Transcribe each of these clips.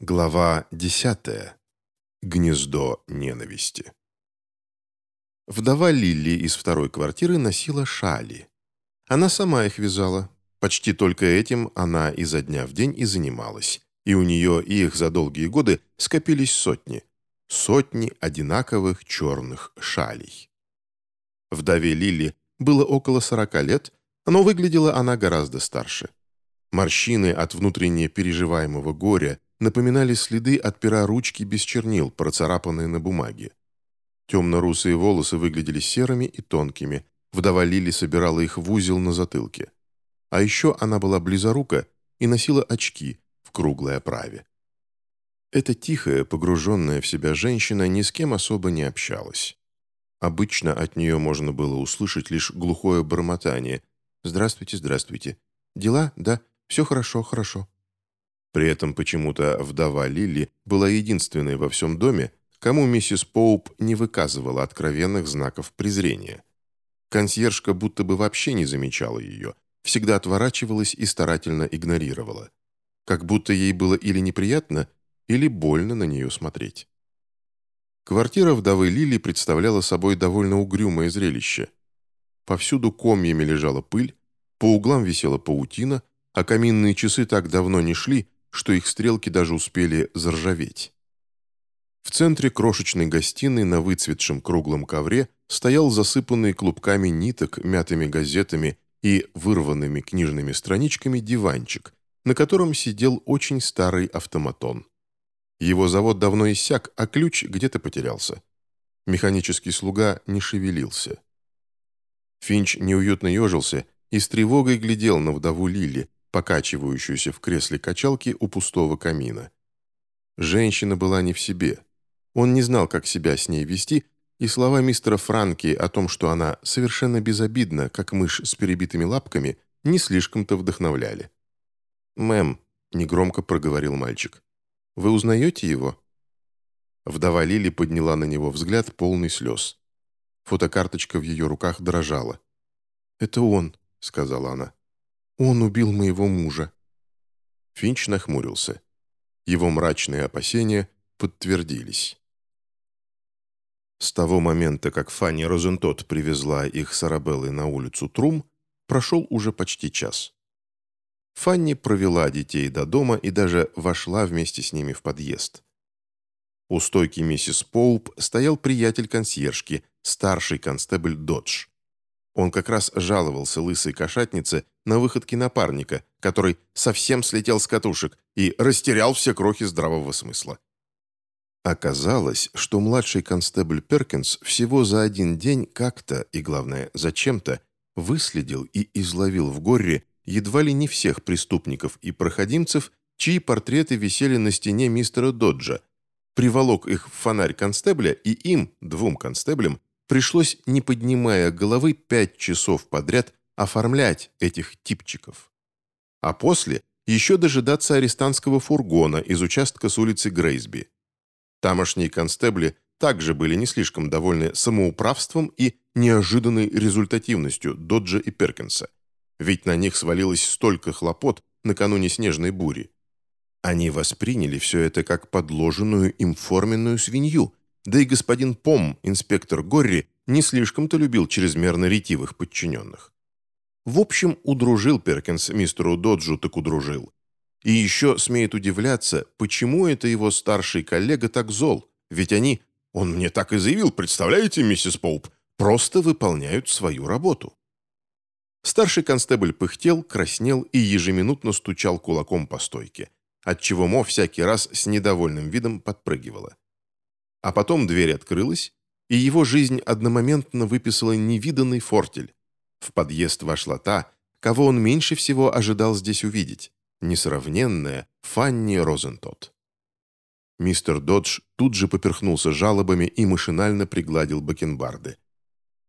Глава 10. Гнездо ненависти. Вдова Лилли из второй квартиры носила шали. Она сама их вязала. Почти только этим она изо дня в день и занималась. И у нее и их за долгие годы скопились сотни. Сотни одинаковых черных шалей. Вдове Лилли было около 40 лет, но выглядела она гораздо старше. Морщины от внутренне переживаемого горя – напоминали следы от пера ручки без чернил, процарапанные на бумаге. Темно-русые волосы выглядели серыми и тонкими. Вдова Лили собирала их в узел на затылке. А еще она была близорука и носила очки в круглой оправе. Эта тихая, погруженная в себя женщина ни с кем особо не общалась. Обычно от нее можно было услышать лишь глухое бормотание. «Здравствуйте, здравствуйте. Дела? Да. Все хорошо, хорошо». При этом почему-то вдова Лили была единственной во всем доме, кому миссис Поуп не выказывала откровенных знаков презрения. Консьержка будто бы вообще не замечала ее, всегда отворачивалась и старательно игнорировала. Как будто ей было или неприятно, или больно на нее смотреть. Квартира вдовы Лили представляла собой довольно угрюмое зрелище. Повсюду комьями лежала пыль, по углам висела паутина, а каминные часы так давно не шли, что их стрелки даже успели заржаветь. В центре крошечной гостиной на выцветшем круглом ковре стоял засыпанный клубками ниток, мятыми газетами и вырванными книжными страничками диванчик, на котором сидел очень старый автоматон. Его завод давно иссяк, а ключ где-то потерялся. Механический слуга не шевелился. Финч неуютно ежился и с тревогой глядел на вдову Лили, покачивающуюся в кресле качалки у пустого камина. Женщина была не в себе. Он не знал, как себя с ней вести, и слова мистера Франки о том, что она совершенно безобидна, как мышь с перебитыми лапками, не слишком-то вдохновляли. «Мэм», — негромко проговорил мальчик, — «вы узнаете его?» Вдова Лили подняла на него взгляд, полный слез. Фотокарточка в ее руках дрожала. «Это он», — сказала она. Он убил моего мужа». Финч нахмурился. Его мрачные опасения подтвердились. С того момента, как Фанни Розентот привезла их с Арабеллой на улицу Трум, прошел уже почти час. Фанни провела детей до дома и даже вошла вместе с ними в подъезд. У стойки миссис Поуп стоял приятель консьержки, старший констебль Додж. Он как раз жаловался лысой кошатнице на выходки напарника, который совсем слетел с катушек и растерял все крохи здравого смысла. Оказалось, что младший констебль Перкинс всего за один день как-то, и главное, зачем-то, выследил и изловил в горе едва ли не всех преступников и проходимцев, чьи портреты висели на стене мистера Доджа, приволок их в фонарь констебля, и им, двум констеблям, пришлось, не поднимая головы, пять часов подряд оформлять этих типчиков. А после еще дожидаться арестантского фургона из участка с улицы Грейсби. Тамошние констебли также были не слишком довольны самоуправством и неожиданной результативностью Доджа и Перкинса, ведь на них свалилось столько хлопот накануне снежной бури. Они восприняли все это как подложенную им форменную свинью – да и господин Пом, инспектор Горри, не слишком-то любил чрезмерно ретивых подчиненных. В общем, удружил Перкинс мистеру Доджу, так удружил. И еще смеет удивляться, почему это его старший коллега так зол, ведь они, он мне так и заявил, представляете, миссис Поуп, просто выполняют свою работу. Старший констебль пыхтел, краснел и ежеминутно стучал кулаком по стойке, отчего Мо всякий раз с недовольным видом подпрыгивала. А потом дверь открылась, и его жизнь одномоментно выписала невиданный фортель. В подъезд вошла та, кого он меньше всего ожидал здесь увидеть, несравненная Фанни Розентот. Мистер Додж тут же поперхнулся жалобами и машинально пригладил бакенбарды.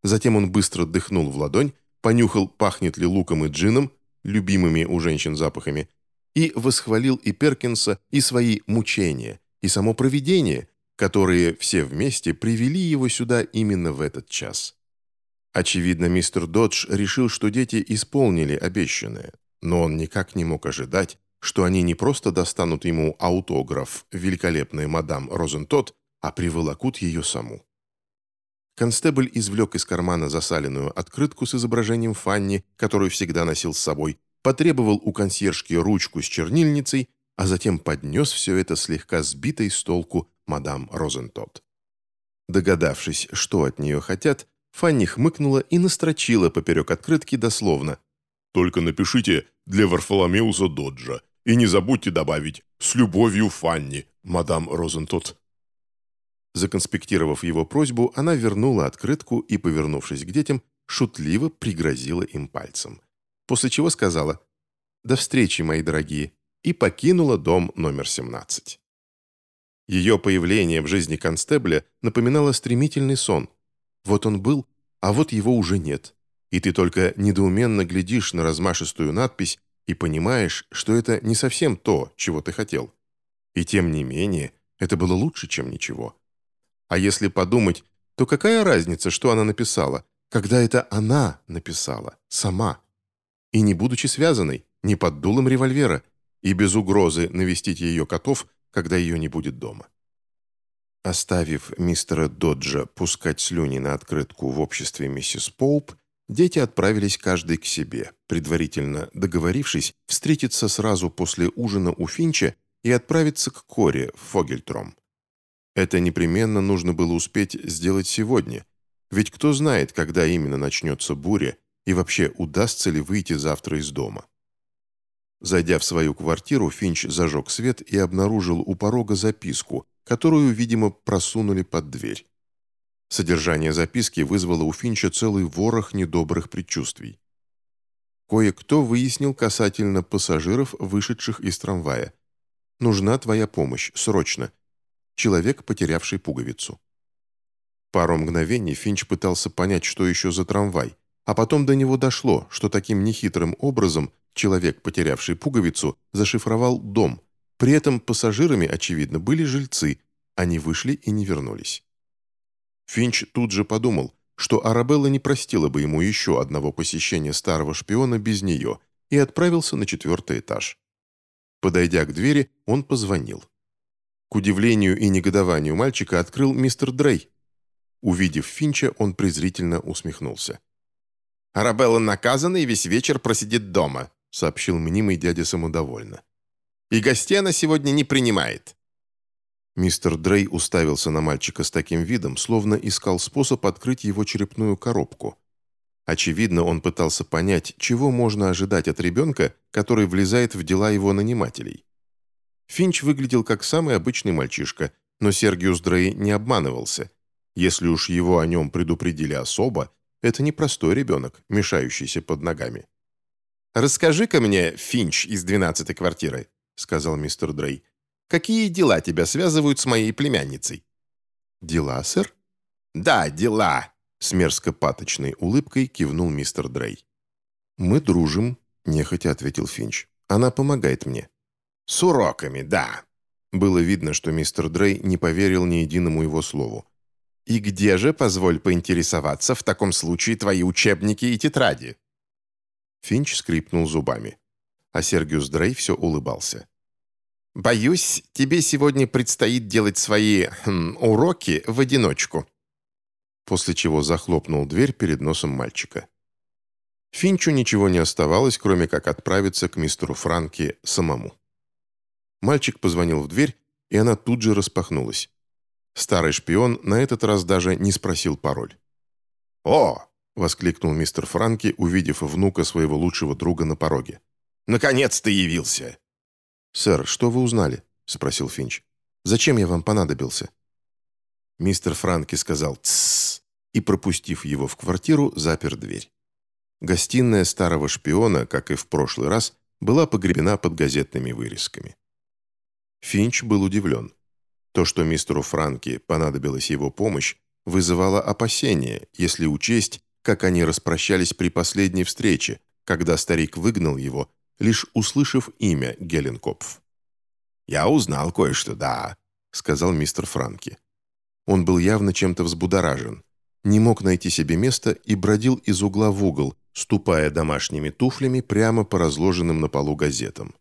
Затем он быстро дыхнул в ладонь, понюхал, пахнет ли луком и джином, любимыми у женщин запахами, и восхвалил и Перкинса, и свои мучения, и само провидение, которые все вместе привели его сюда именно в этот час. Очевидно, мистер Додж решил, что дети исполнили обещанное, но он никак не мог ожидать, что они не просто достанут ему аутограф великолепной мадам Розентот, а приволокут ее саму. Констебль извлек из кармана засаленную открытку с изображением Фанни, которую всегда носил с собой, потребовал у консьержки ручку с чернильницей, а затем поднес все это слегка сбитой с толку мадам Розентот. Догадавшись, что от нее хотят, Фанни хмыкнула и настрочила поперек открытки дословно. «Только напишите «для Варфоломеуса Доджа» и не забудьте добавить «с любовью Фанни, мадам Розентот». Законспектировав его просьбу, она вернула открытку и, повернувшись к детям, шутливо пригрозила им пальцем. После чего сказала «До встречи, мои дорогие», и покинула дом номер 17. Ее появление в жизни констебля напоминало стремительный сон. Вот он был, а вот его уже нет. И ты только недоуменно глядишь на размашистую надпись и понимаешь, что это не совсем то, чего ты хотел. И тем не менее, это было лучше, чем ничего. А если подумать, то какая разница, что она написала, когда это она написала, сама? И не будучи связанной, не под дулом револьвера, и без угрозы навестить ее котов, когда ее не будет дома. Оставив мистера Доджа пускать слюни на открытку в обществе миссис Поуп, дети отправились каждый к себе, предварительно договорившись встретиться сразу после ужина у Финча и отправиться к Коре в Фогельтром. Это непременно нужно было успеть сделать сегодня, ведь кто знает, когда именно начнется буря и вообще удастся ли выйти завтра из дома. Зайдя в свою квартиру, Финч зажег свет и обнаружил у порога записку, которую, видимо, просунули под дверь. Содержание записки вызвало у Финча целый ворох недобрых предчувствий. Кое-кто выяснил касательно пассажиров, вышедших из трамвая. «Нужна твоя помощь, срочно человек, потерявший пуговицу. Пару мгновений Финч пытался понять, что еще за трамвай, а потом до него дошло, что таким нехитрым образом человек, потерявший пуговицу, зашифровал дом. При этом пассажирами, очевидно, были жильцы, они вышли и не вернулись. Финч тут же подумал, что Арабелла не простила бы ему еще одного посещения старого шпиона без нее и отправился на четвертый этаж. Подойдя к двери, он позвонил. К удивлению и негодованию мальчика открыл мистер Дрей. Увидев Финча, он презрительно усмехнулся. «Арабелла наказана и весь вечер просидит дома», сообщил мнимый дядя самодовольно. «И гостей она сегодня не принимает». Мистер Дрей уставился на мальчика с таким видом, словно искал способ открыть его черепную коробку. Очевидно, он пытался понять, чего можно ожидать от ребенка, который влезает в дела его нанимателей. Финч выглядел как самый обычный мальчишка, но Сергиус Дрей не обманывался. Если уж его о нем предупредили особо, это не простой ребенок, мешающийся под ногами. «Расскажи-ка мне, Финч из двенадцатой квартиры», — сказал мистер Дрей. «Какие дела тебя связывают с моей племянницей?» «Дела, сэр?» «Да, дела», — с мерзко-паточной улыбкой кивнул мистер Дрей. «Мы дружим», — нехотя ответил Финч. «Она помогает мне». «С уроками, да». Было видно, что мистер Дрей не поверил ни единому его слову. «И где же, позволь поинтересоваться, в таком случае твои учебники и тетради?» Финч скрипнул зубами. А Сергиус Дрей все улыбался. «Боюсь, тебе сегодня предстоит делать свои хм, уроки в одиночку». После чего захлопнул дверь перед носом мальчика. Финчу ничего не оставалось, кроме как отправиться к мистеру Франки самому. Мальчик позвонил в дверь, и она тут же распахнулась. Старый шпион на этот раз даже не спросил пароль. «О!» — воскликнул мистер Франки, увидев внука своего лучшего друга на пороге. «Наконец ты явился!» «Сэр, что вы узнали?» — спросил Финч. «Зачем я вам понадобился?» Мистер Франки сказал «тссс» и, пропустив его в квартиру, запер дверь. Гостиная старого шпиона, как и в прошлый раз, была погребена под газетными вырезками. Финч был удивлен. То, что мистеру Франки понадобилась его помощь, вызывало опасения, если учесть, как они распрощались при последней встрече, когда старик выгнал его, лишь услышав имя Геленкопф. «Я узнал кое-что, да», — сказал мистер Франки. Он был явно чем-то взбудоражен, не мог найти себе места и бродил из угла в угол, ступая домашними туфлями прямо по разложенным на полу газетам.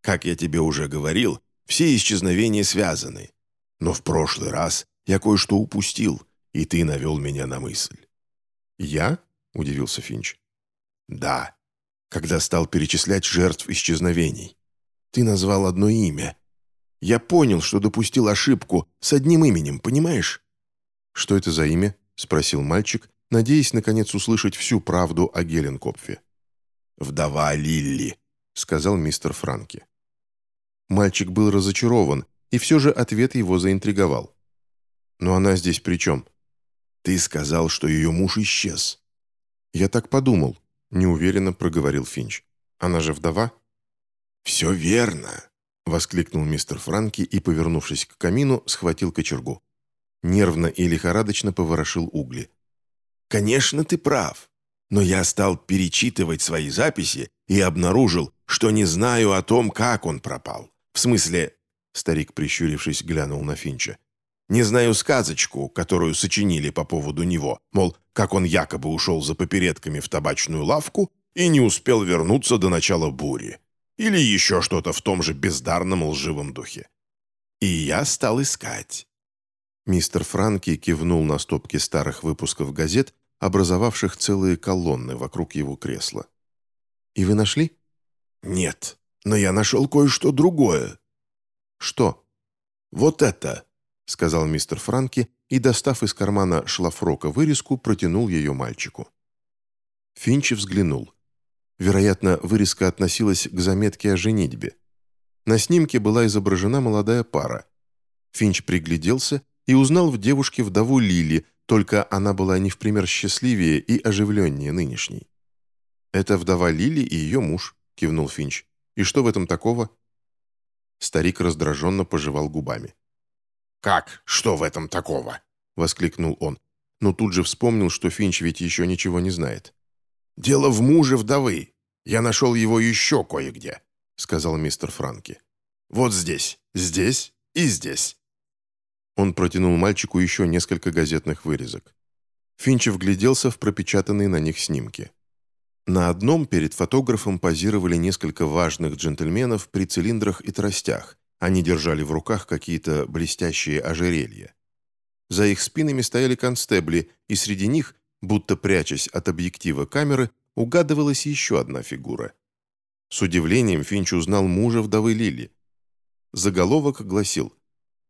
Как я тебе уже говорил, все исчезновения связаны. Но в прошлый раз я кое-что упустил, и ты навел меня на мысль». «Я?» — удивился Финч. «Да, когда стал перечислять жертв исчезновений. Ты назвал одно имя. Я понял, что допустил ошибку с одним именем, понимаешь?» «Что это за имя?» — спросил мальчик, надеясь, наконец, услышать всю правду о Геленкопфе. «Вдова Лилли», — сказал мистер Франки. Мальчик был разочарован, и все же ответ его заинтриговал. «Но она здесь при чем?» «Ты сказал, что ее муж исчез». «Я так подумал», — неуверенно проговорил Финч. «Она же вдова?» «Все верно», — воскликнул мистер Франки и, повернувшись к камину, схватил кочергу. Нервно и лихорадочно поворошил угли. «Конечно, ты прав. Но я стал перечитывать свои записи и обнаружил, что не знаю о том, как он пропал. В смысле...» Старик, прищурившись, глянул на Финча. «Не знаю сказочку, которую сочинили по поводу него, мол, как он якобы ушел за попередками в табачную лавку и не успел вернуться до начала бури. Или еще что-то в том же бездарном лживом духе. И я стал искать. Мистер Франки кивнул на стопки старых выпусков газет, образовавших целые колонны вокруг его кресла. «И вы нашли?» «Нет, но я нашел кое-что другое». «Что?» «Вот это», — сказал мистер Франки и, достав из кармана шлафрока вырезку, протянул ее мальчику. Финч взглянул. Вероятно, вырезка относилась к заметке о женитьбе. На снимке была изображена молодая пара. Финч пригляделся и узнал в девушке вдову Лили, только она была не в пример счастливее и оживленнее нынешней. «Это вдова Лили и ее муж», — кивнул Финч. «И что в этом такого?» Старик раздраженно пожевал губами. «Как? Что в этом такого?» — воскликнул он. Но тут же вспомнил, что Финч ведь еще ничего не знает. «Дело в муже вдовы. Я нашел его еще кое-где», — сказал мистер Франки. «Вот здесь, здесь и здесь». Он протянул мальчику еще несколько газетных вырезок. Финч вгляделся в пропечатанные на них снимки. На одном перед фотографом позировали несколько важных джентльменов при цилиндрах и тростях. Они держали в руках какие-то блестящие ожерелья. За их спинами стояли констебли, и среди них будто прячась от объектива камеры, угадывалась еще одна фигура. С удивлением Финч узнал мужа вдовы Лили. Заголовок гласил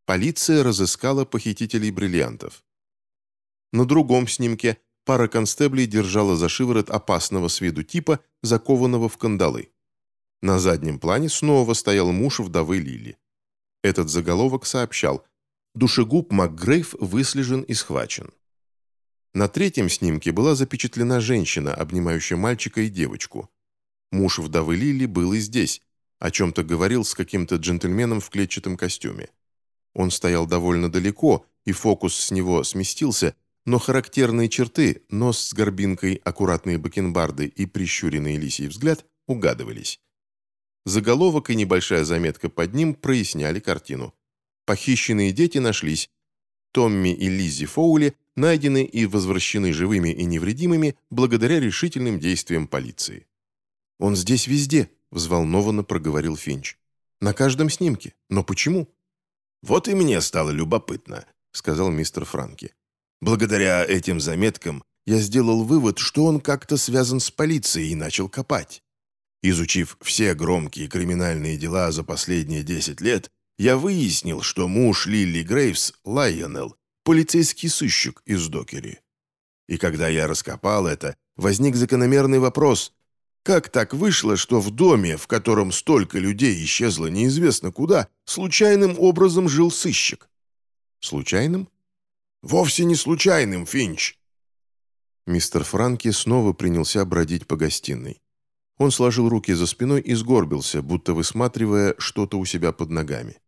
«Полиция разыскала похитителей бриллиантов». На другом снимке пара констеблей держала за шиворот опасного с виду типа, закованного в кандалы. На заднем плане снова стоял муж вдовы Лили. Этот заголовок сообщал «Душегуб МакГрейв выслежен и схвачен». На третьем снимке была запечатлена женщина, обнимающая мальчика и девочку. Муж вдовы Лили был и здесь, о чем-то говорил с каким-то джентльменом в клетчатом костюме. Он стоял довольно далеко, и фокус с него сместился, но характерные черты, нос с горбинкой, аккуратные бакенбарды и прищуренный лисий взгляд угадывались. Заголовок и небольшая заметка под ним проясняли картину. Похищенные дети нашлись. Томми и Лиззи Фоули найдены и возвращены живыми и невредимыми благодаря решительным действиям полиции. «Он здесь везде», — взволнованно проговорил Финч. «На каждом снимке. Но почему?» «Вот и мне стало любопытно», — сказал мистер Франки. «Благодаря этим заметкам я сделал вывод, что он как-то связан с полицией и начал копать. Изучив все громкие криминальные дела за последние 10 лет, я выяснил, что муж Лили Грейвс, Лайонелл, полицейский сыщик из Докери. И когда я раскопал это, возник закономерный вопрос, как так вышло, что в доме, в котором столько людей исчезло неизвестно куда, случайным образом жил сыщик? Случайным? Вовсе не случайным, Финч. Мистер Франки снова принялся бродить по гостиной. Он сложил руки за спиной и сгорбился, будто высматривая что-то у себя под ногами.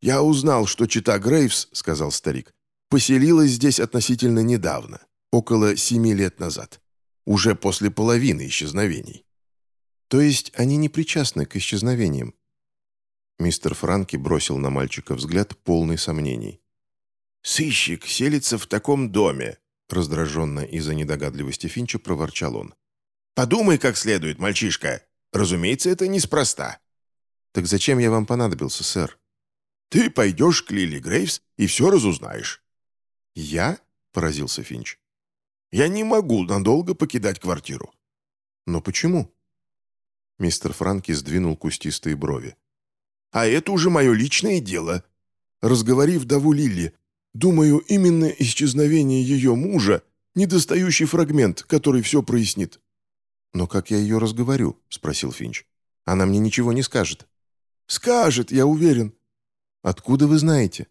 «Я узнал, что чита Грейвс, — сказал старик, поселилась здесь относительно недавно, около семи лет назад, уже после половины исчезновений. То есть они не причастны к исчезновениям? Мистер Франки бросил на мальчика взгляд полный сомнений. «Сыщик селится в таком доме», раздраженно из-за недогадливости Финча проворчал он. «Подумай как следует, мальчишка. Разумеется, это неспроста». «Так зачем я вам понадобился, сэр?» «Ты пойдешь к Лили Грейвс и все разузнаешь». «Я?» — поразился Финч. «Я не могу надолго покидать квартиру». «Но почему?» Мистер Франки сдвинул кустистые брови. «А это уже мое личное дело. Разговори вдову Лили. Думаю, именно исчезновение ее мужа — недостающий фрагмент, который все прояснит». «Но как я ее разговорю?» — спросил Финч. «Она мне ничего не скажет». «Скажет, я уверен». «Откуда вы знаете?»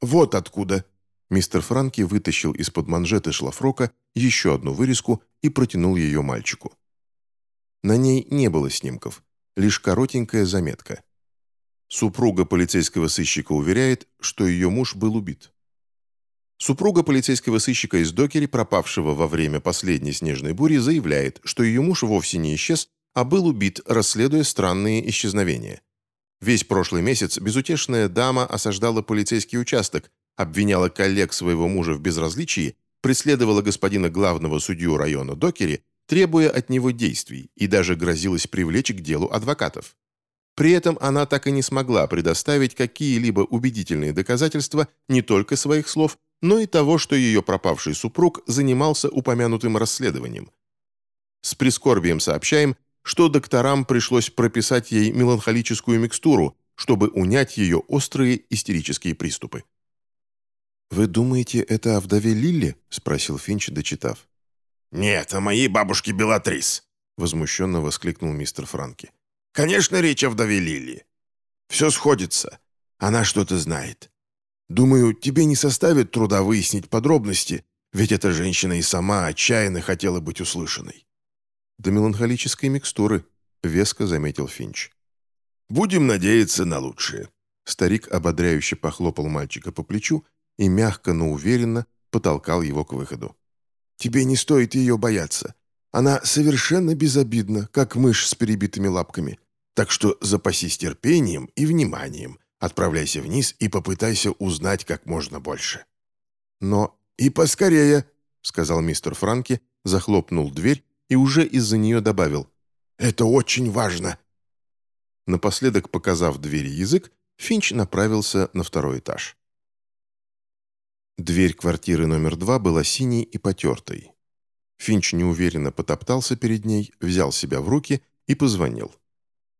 «Вот откуда». Мистер Франки вытащил из-под манжеты шлафрока еще одну вырезку и протянул ее мальчику. На ней не было снимков, лишь коротенькая заметка. Супруга полицейского сыщика уверяет, что ее муж был убит. Супруга полицейского сыщика из Докери, пропавшего во время последней снежной бури, заявляет, что ее муж вовсе не исчез, а был убит, расследуя странные исчезновения. Весь прошлый месяц безутешная дама осаждала полицейский участок, обвиняла коллег своего мужа в безразличии, преследовала господина главного судью района Докери, требуя от него действий, и даже грозилась привлечь к делу адвокатов. При этом она так и не смогла предоставить какие-либо убедительные доказательства не только своих слов, но и того, что ее пропавший супруг занимался упомянутым расследованием. С прискорбием сообщаем, что докторам пришлось прописать ей меланхолическую микстуру, чтобы унять ее острые истерические приступы. «Вы думаете, это о вдове Лилли?» – спросил Финч, дочитав. «Нет, о моей бабушке Белатрис», – возмущенно воскликнул мистер Франки. «Конечно, речь о вдове Лилли. Все сходится. Она что-то знает. Думаю, тебе не составит труда выяснить подробности, ведь эта женщина и сама отчаянно хотела быть услышанной». «До меланхолической микстуры», — веско заметил Финч. «Будем надеяться на лучшее». Старик ободряюще похлопал мальчика по плечу и мягко, но уверенно потолкал его к выходу. Тебе не стоит ее бояться. Она совершенно безобидна, как мышь с перебитыми лапками. Так что запасись терпением и вниманием, отправляйся вниз и попытайся узнать как можно больше». «Но и поскорее», — сказал мистер Франки, захлопнул дверь и уже из-за нее добавил. «Это очень важно». Напоследок, показав двери язык, Финч направился на второй этаж. Дверь квартиры номер два была синей и потертой. Финч неуверенно потоптался перед ней, взял себя в руки и позвонил.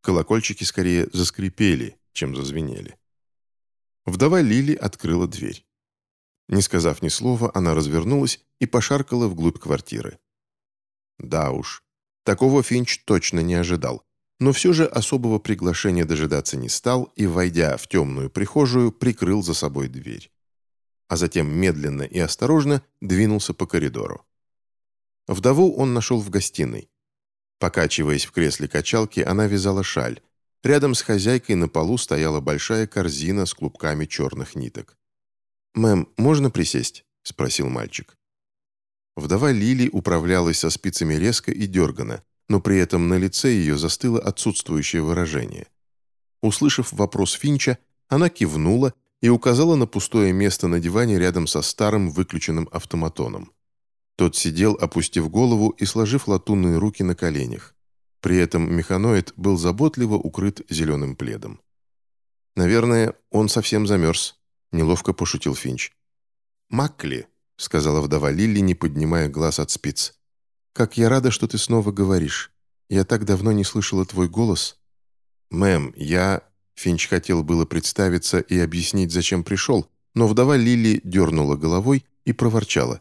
Колокольчики скорее заскрипели, чем зазвенели. Вдова Лили открыла дверь. Не сказав ни слова, она развернулась и пошаркала вглубь квартиры. Да уж, такого Финч точно не ожидал, но все же особого приглашения дожидаться не стал и, войдя в темную прихожую, прикрыл за собой дверь а затем медленно и осторожно двинулся по коридору. Вдову он нашел в гостиной. Покачиваясь в кресле качалки, она вязала шаль. Рядом с хозяйкой на полу стояла большая корзина с клубками черных ниток. «Мэм, можно присесть?» – спросил мальчик. Вдова Лили управлялась со спицами резко и дергано, но при этом на лице ее застыло отсутствующее выражение. Услышав вопрос Финча, она кивнула и указала на пустое место на диване рядом со старым выключенным автоматоном. Тот сидел, опустив голову и сложив латунные руки на коленях. При этом механоид был заботливо укрыт зеленым пледом. «Наверное, он совсем замерз», — неловко пошутил Финч. «Макли», — сказала вдова Лилли, не поднимая глаз от спиц. «Как я рада, что ты снова говоришь. Я так давно не слышала твой голос». «Мэм, я...» Финч хотел было представиться и объяснить, зачем пришел, но вдова Лили дернула головой и проворчала.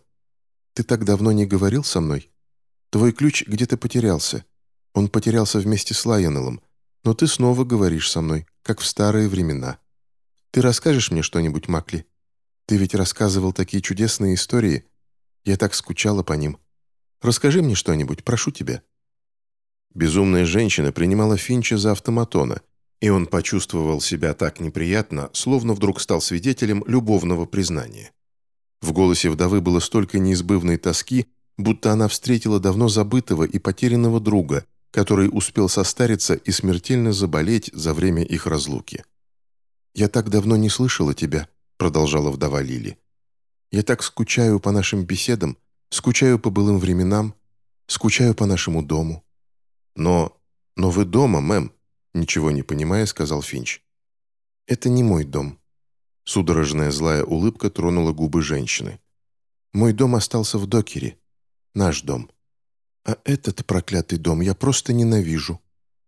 «Ты так давно не говорил со мной? Твой ключ где-то потерялся. Он потерялся вместе с Лайонеллом, но ты снова говоришь со мной, как в старые времена. Ты расскажешь мне что-нибудь, Макли? Ты ведь рассказывал такие чудесные истории. Я так скучала по ним. Расскажи мне что-нибудь, прошу тебя». Безумная женщина принимала Финча за автоматона – и он почувствовал себя так неприятно, словно вдруг стал свидетелем любовного признания. В голосе вдовы было столько неизбывной тоски, будто она встретила давно забытого и потерянного друга, который успел состариться и смертельно заболеть за время их разлуки. «Я так давно не слышала тебя», — продолжала вдова Лили. «Я так скучаю по нашим беседам, скучаю по былым временам, скучаю по нашему дому». «Но... но вы дома, мэм», ничего не понимая, сказал Финч. «Это не мой дом». Судорожная злая улыбка тронула губы женщины. «Мой дом остался в докере. Наш дом. А этот проклятый дом я просто ненавижу».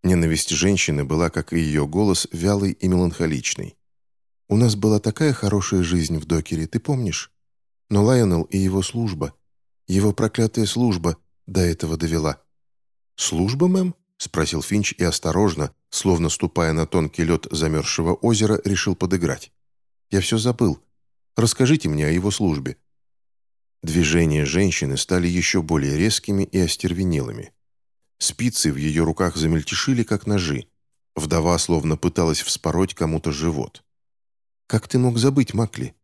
Ненависть женщины была, как и ее голос, вялый и меланхоличный. «У нас была такая хорошая жизнь в докере, ты помнишь? Но Лайонел и его служба, его проклятая служба до этого довела». «Служба, мэм?» — спросил Финч и осторожно, словно ступая на тонкий лед замерзшего озера, решил подыграть. «Я все забыл. Расскажите мне о его службе». Движения женщины стали еще более резкими и остервенелыми. Спицы в ее руках замельтешили, как ножи. Вдова словно пыталась вспороть кому-то живот. «Как ты мог забыть, Макли?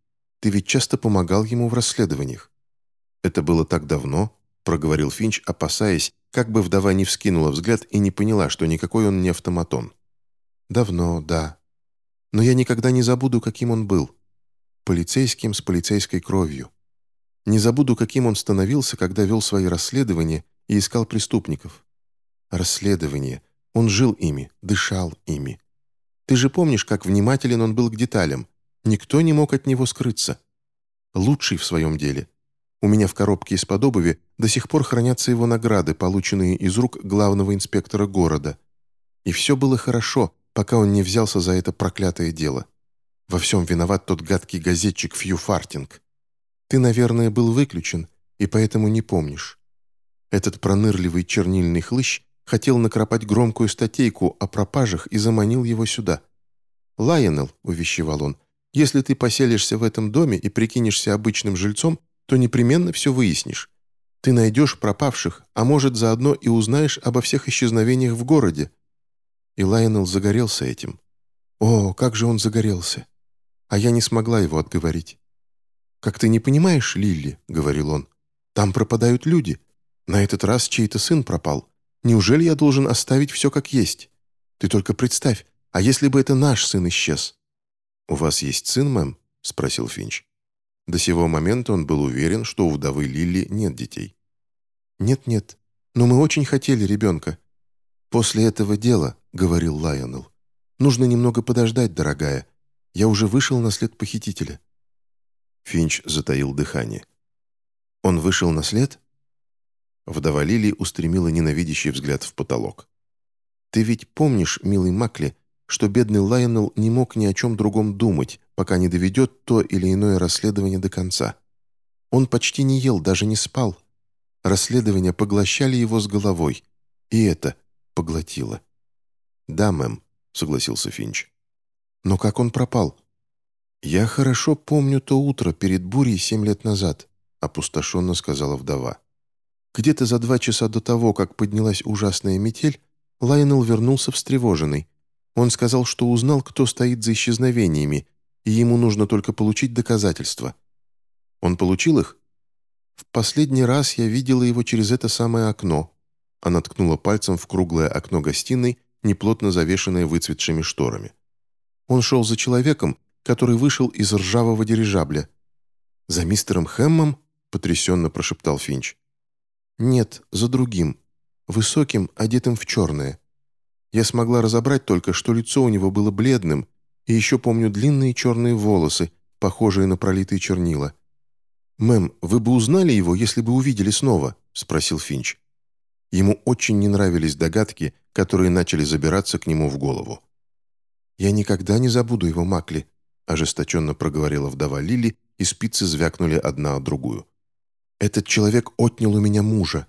Ты ведь часто помогал ему в расследованиях». «Это было так давно», — проговорил Финч, опасаясь, как бы вдова не вскинула взгляд и не поняла, что никакой он не автоматон. «Давно, да. Но я никогда не забуду, каким он был. Полицейским с полицейской кровью. Не забуду, каким он становился, когда вел свои расследования и искал преступников. Расследования. Он жил ими, дышал ими. Ты же помнишь, как внимателен он был к деталям. Никто не мог от него скрыться. Лучший в своем деле. У меня в коробке из-под обуви до сих пор хранятся его награды, полученные из рук главного инспектора города. И все было хорошо, пока он не взялся за это проклятое дело. Во всем виноват тот гадкий газетчик Фью Фартинг. Ты, наверное, был выключен, и поэтому не помнишь. Этот пронырливый чернильный хлыщ хотел накропать громкую статейку о пропажах и заманил его сюда. «Лайонел», — увещевал он, — «если ты поселишься в этом доме и прикинешься обычным жильцом, то непременно все выяснишь. Ты найдешь пропавших, а может, заодно и узнаешь обо всех исчезновениях в городе». И Лайонел загорелся этим. О, как же он загорелся! А я не смогла его отговорить. «Как ты не понимаешь, Лилли», — говорил он, — «там пропадают люди. На этот раз чей-то сын пропал. Неужели я должен оставить все как есть? Ты только представь, а если бы это наш сын исчез?» «У вас есть сын, мэм?» — спросил Финч. До сего момента он был уверен, что у вдовы Лили нет детей. «Нет-нет, но мы очень хотели ребенка. После этого дела, — говорил Лайонел, — нужно немного подождать, дорогая. Я уже вышел на след похитителя». Финч затаил дыхание. «Он вышел на след?» Вдова Лили устремила ненавидящий взгляд в потолок. «Ты ведь помнишь, милый Макли, что бедный Лайонел не мог ни о чем другом думать, пока не доведет то или иное расследование до конца. Он почти не ел, даже не спал. Расследования поглощали его с головой, и это поглотило. «Да, мэм», — согласился Финч. «Но как он пропал?» «Я хорошо помню то утро перед бурей семь лет назад», — опустошенно сказала вдова. Где-то за два часа до того, как поднялась ужасная метель, Лайонел вернулся встревоженный, он сказал, что узнал, кто стоит за исчезновениями, и ему нужно только получить доказательства. Он получил их? В последний раз я видела его через это самое окно. Она ткнула пальцем в круглое окно гостиной, неплотно завешенное выцветшими шторами. Он шел за человеком, который вышел из ржавого дирижабля. «За мистером Хэммом?» — потрясенно прошептал Финч. «Нет, за другим. Высоким, одетым в черное. Я смогла разобрать только, что лицо у него было бледным, и еще помню длинные черные волосы, похожие на пролитые чернила. «Мэм, вы бы узнали его, если бы увидели снова?» – спросил Финч. Ему очень не нравились догадки, которые начали забираться к нему в голову. «Я никогда не забуду его, Макли», – ожесточенно проговорила вдова Лили, и спицы звякнули одна о другую. «Этот человек отнял у меня мужа».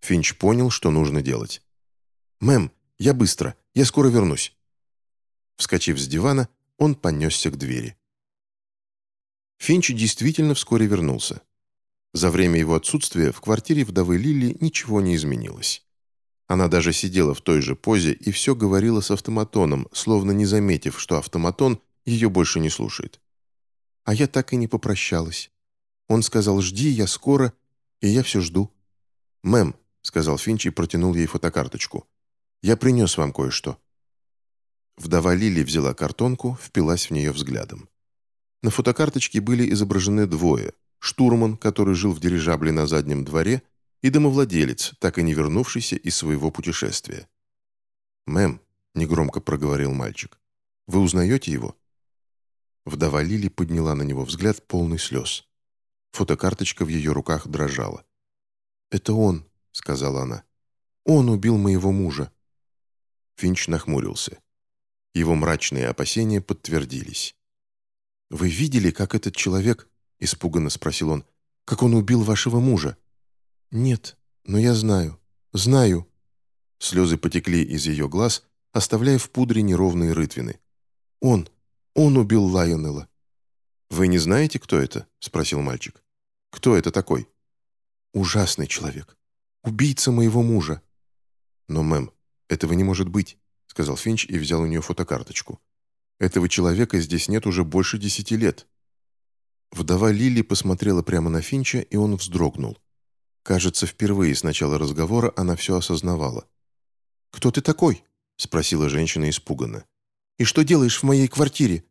Финч понял, что нужно делать. «Мэм, я быстро. Я скоро вернусь». Вскочив с дивана, он понесся к двери. Финч действительно вскоре вернулся. За время его отсутствия в квартире вдовы Лили ничего не изменилось. Она даже сидела в той же позе и все говорила с автоматоном, словно не заметив, что автоматон ее больше не слушает. А я так и не попрощалась. Он сказал «Жди, я скоро», и я все жду. «Мэм», — сказал Финч и протянул ей фотокарточку. Я принес вам кое-что». Вдова Лили взяла картонку, впилась в нее взглядом. На фотокарточке были изображены двое. Штурман, который жил в дирижабле на заднем дворе, и домовладелец, так и не вернувшийся из своего путешествия. «Мэм», — негромко проговорил мальчик. «Вы узнаете его?» Вдова Лили подняла на него взгляд, полный слез. Фотокарточка в ее руках дрожала. «Это он», — сказала она. «Он убил моего мужа». Финч нахмурился. Его мрачные опасения подтвердились. «Вы видели, как этот человек, — испуганно спросил он, — как он убил вашего мужа?» «Нет, но я знаю, знаю». Слезы потекли из ее глаз, оставляя в пудре неровные рытвины. «Он, он убил Лайонелла». «Вы не знаете, кто это?» — спросил мальчик. «Кто это такой?» «Ужасный человек. Убийца моего мужа». «Но, мэм, этого не может быть», — сказал Финч и взял у нее фотокарточку. «Этого человека здесь нет уже больше десяти лет». Вдова Лили посмотрела прямо на Финча, и он вздрогнул. Кажется, впервые с начала разговора она все осознавала. «Кто ты такой?» — спросила женщина испуганно. И что делаешь в моей квартире?»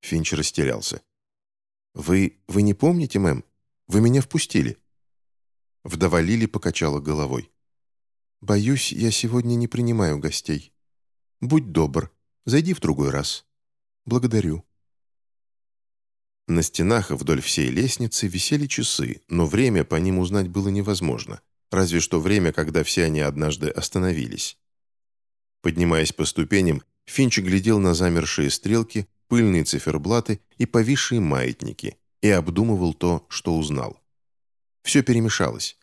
Финч растерялся. «Вы... вы не помните, мэм? Вы меня впустили?» Вдова Лили покачала головой. «Боюсь, я сегодня не принимаю гостей. Будь добр, зайди в другой раз. Благодарю». На стенах вдоль всей лестницы висели часы, но время по ним узнать было невозможно, разве что время, когда все они однажды остановились. Поднимаясь по ступеням, Финч глядел на замершие стрелки, пыльные циферблаты и повисшие маятники и обдумывал то, что узнал. Все перемешалось.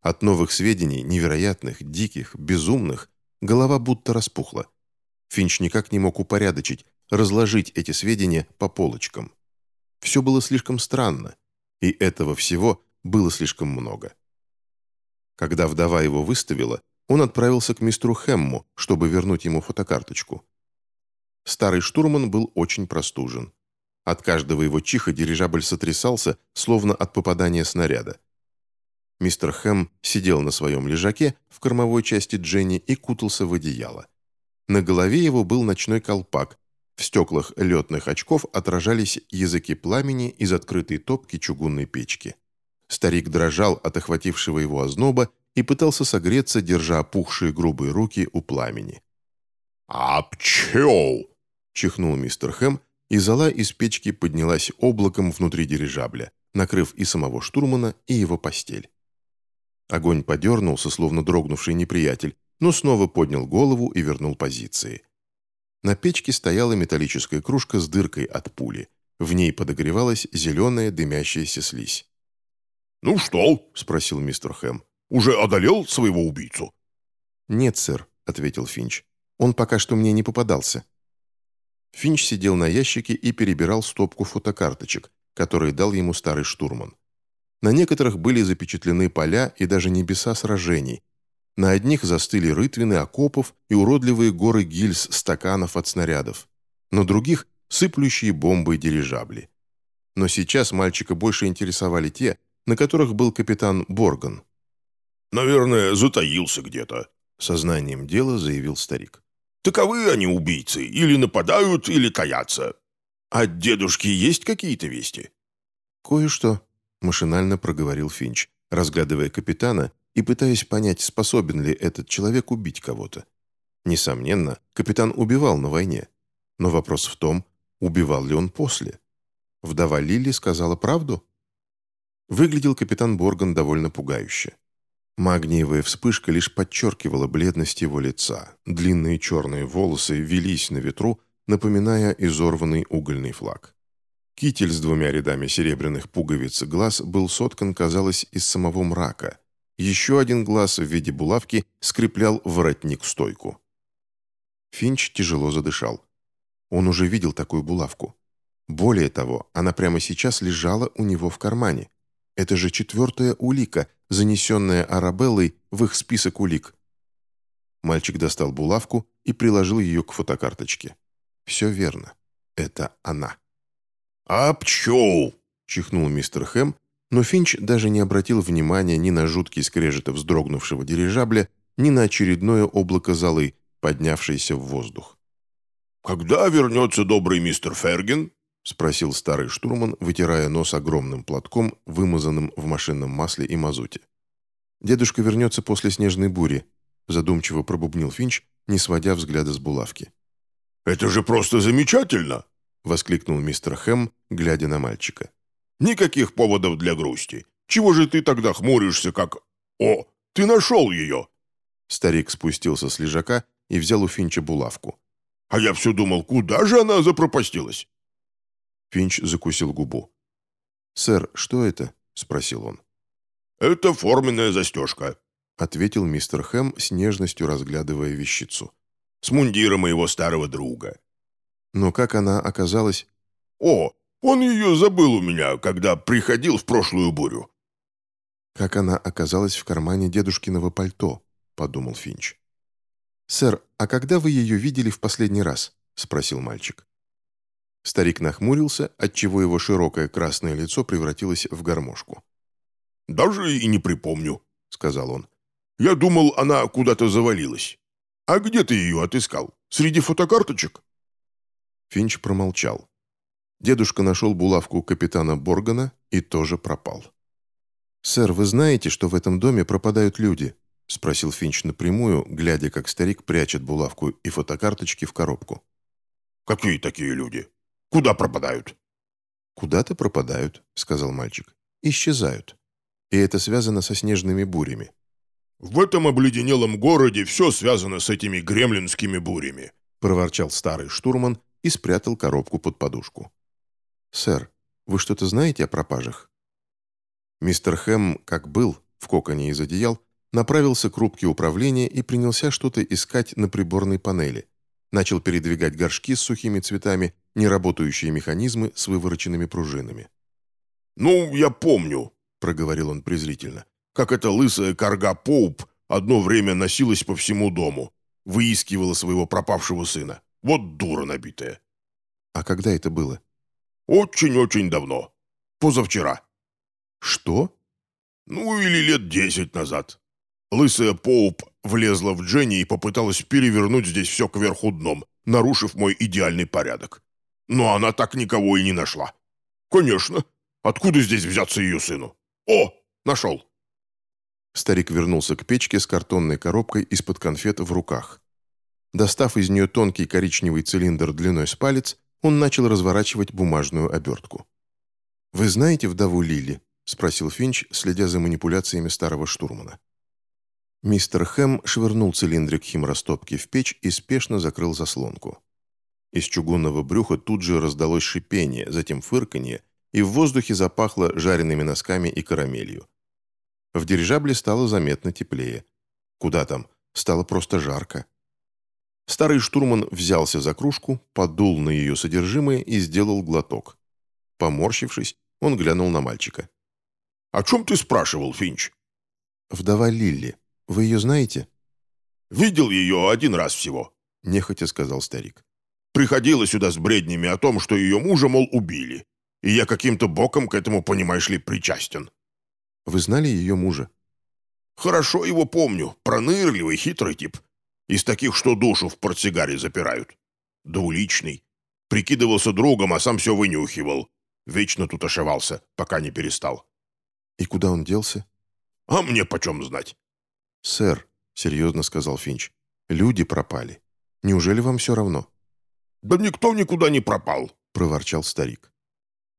От новых сведений, невероятных, диких, безумных, голова будто распухла. Финч никак не мог упорядочить, разложить эти сведения по полочкам. Все было слишком странно, и этого всего было слишком много. Когда вдова его выставила, он отправился к мистеру Хэмму, чтобы вернуть ему фотокарточку. Старый штурман был очень простужен. От каждого его чиха дирижабль сотрясался, словно от попадания снаряда. Мистер Хэм сидел на своем лежаке в кормовой части Дженни и кутался в одеяло. На голове его был ночной колпак. В стеклах летных очков отражались языки пламени из открытой топки чугунной печки. Старик дрожал от охватившего его озноба и пытался согреться, держа опухшие грубые руки у пламени. «Апчоу!» — чихнул мистер Хэм, и зола из печки поднялась облаком внутри дирижабля, накрыв и самого штурмана, и его постель. Огонь подернулся, словно дрогнувший неприятель, но снова поднял голову и вернул позиции. На печке стояла металлическая кружка с дыркой от пули. В ней подогревалась зеленая дымящаяся слизь. «Ну что?» — спросил мистер Хэм. «Уже одолел своего убийцу?» «Нет, сэр», — ответил Финч. «Он пока что мне не попадался». Финч сидел на ящике и перебирал стопку фотокарточек, которые дал ему старый штурман. На некоторых были запечатлены поля и даже небеса сражений. На одних застыли рытвины окопов и уродливые горы гильз стаканов от снарядов. На других – сыплющие бомбы и дирижабли. Но сейчас мальчика больше интересовали те, на которых был капитан Борган. «Наверное, затаился где-то», — сознанием дела заявил старик. Таковы они убийцы, или нападают, или таятся. От дедушки есть какие-то вести?» «Кое-что», — машинально проговорил Финч, разглядывая капитана и пытаясь понять, способен ли этот человек убить кого-то. Несомненно, капитан убивал на войне. Но вопрос в том, убивал ли он после. Вдова Лили сказала правду? Выглядел капитан Борган довольно пугающе. Магниевая вспышка лишь подчеркивала бледность его лица. Длинные черные волосы велись на ветру, напоминая изорванный угольный флаг. Китель с двумя рядами серебряных пуговиц глаз был соткан, казалось, из самого мрака. Еще один глаз в виде булавки скреплял воротник-стойку. Финч тяжело задышал. Он уже видел такую булавку. Более того, она прямо сейчас лежала у него в кармане. Это же четвертая улика, занесенная Арабеллой в их список улик. Мальчик достал булавку и приложил ее к фотокарточке. Все верно. Это она. «Апчоу!» — чихнул мистер Хэм, но Финч даже не обратил внимания ни на жуткий скрежет вздрогнувшего дирижабля, ни на очередное облако золы, поднявшееся в воздух. «Когда вернется добрый мистер Ферген?» — спросил старый штурман, вытирая нос огромным платком, вымазанным в машинном масле и мазуте. «Дедушка вернется после снежной бури», — задумчиво пробубнил Финч, не сводя взгляда с булавки. «Это же просто замечательно!» — воскликнул мистер Хэм, глядя на мальчика. «Никаких поводов для грусти. Чего же ты тогда хмуришься, как... О, ты нашел ее!» Старик спустился с лежака и взял у Финча булавку. «А я все думал, куда же она запропастилась?» Финч закусил губу. «Сэр, что это?» — спросил он. «Это форменная застежка», — ответил мистер Хэм с нежностью разглядывая вещицу. «С мундира моего старого друга». «Но как она оказалась...» «О, он ее забыл у меня, когда приходил в прошлую бурю». «Как она оказалась в кармане дедушкиного пальто», — подумал Финч. «Сэр, а когда вы ее видели в последний раз?» — спросил мальчик. Старик нахмурился, отчего его широкое красное лицо превратилось в гармошку. «Даже и не припомню», — сказал он. «Я думал, она куда-то завалилась. А где ты ее отыскал? Среди фотокарточек?» Финч промолчал. Дедушка нашел булавку капитана Боргана и тоже пропал. «Сэр, вы знаете, что в этом доме пропадают люди?» — спросил Финч напрямую, глядя, как старик прячет булавку и фотокарточки в коробку. «Какие такие люди?» Куда пропадают?» «Куда-то пропадают», — сказал мальчик. «Исчезают. И это связано со снежными бурями». «В этом обледенелом городе все связано с этими гремлинскими бурями», — проворчал старый штурман и спрятал коробку под подушку. «Сэр, вы что-то знаете о пропажах?» Мистер Хэм, как был, в коконе из одеял, направился к рубке управления и принялся что-то искать на приборной панели. Начал передвигать горшки с сухими цветами неработающие механизмы с вывороченными пружинами. «Ну, я помню», — проговорил он презрительно, «как эта лысая корга Поуп одно время носилась по всему дому, выискивала своего пропавшего сына. Вот дура набитая». «А когда это было?» «Очень-очень давно. Позавчера». «Что?» «Ну, или лет десять назад. Лысая Поуп влезла в Дженни и попыталась перевернуть здесь все кверху дном, нарушив мой идеальный порядок. Но она так никого и не нашла. Конечно. Откуда здесь взяться ее сыну? О, нашел. Старик вернулся к печке с картонной коробкой из-под конфет в руках. Достав из нее тонкий коричневый цилиндр длиной с палец, он начал разворачивать бумажную обертку. «Вы знаете вдову Лили?» — спросил Финч, следя за манипуляциями старого штурмана. Мистер Хэм швырнул цилиндрик химрастопки в печь и спешно закрыл заслонку. Из чугунного брюха тут же раздалось шипение, затем фырканье, и в воздухе запахло жареными носками и карамелью. В дирижабле стало заметно теплее. Куда там? Стало просто жарко. Старый штурман взялся за кружку, подул на ее содержимое и сделал глоток. Поморщившись, он глянул на мальчика. «О чем ты спрашивал, Финч?» «Вдова Лилли. Вы ее знаете?» «Видел ее один раз всего», — нехотя сказал старик. Приходила сюда с бреднями о том, что ее мужа, мол, убили. И я каким-то боком к этому, понимаешь ли, причастен. Вы знали ее мужа? Хорошо его помню. Пронырливый, хитрый тип. Из таких, что душу в портсигаре запирают. Двуличный. Прикидывался другом, а сам все вынюхивал. Вечно тут ошивался, пока не перестал. И куда он делся? А мне почем знать? Сэр, серьезно сказал Финч, люди пропали. Неужели вам все равно? «Да никто никуда не пропал», — проворчал старик.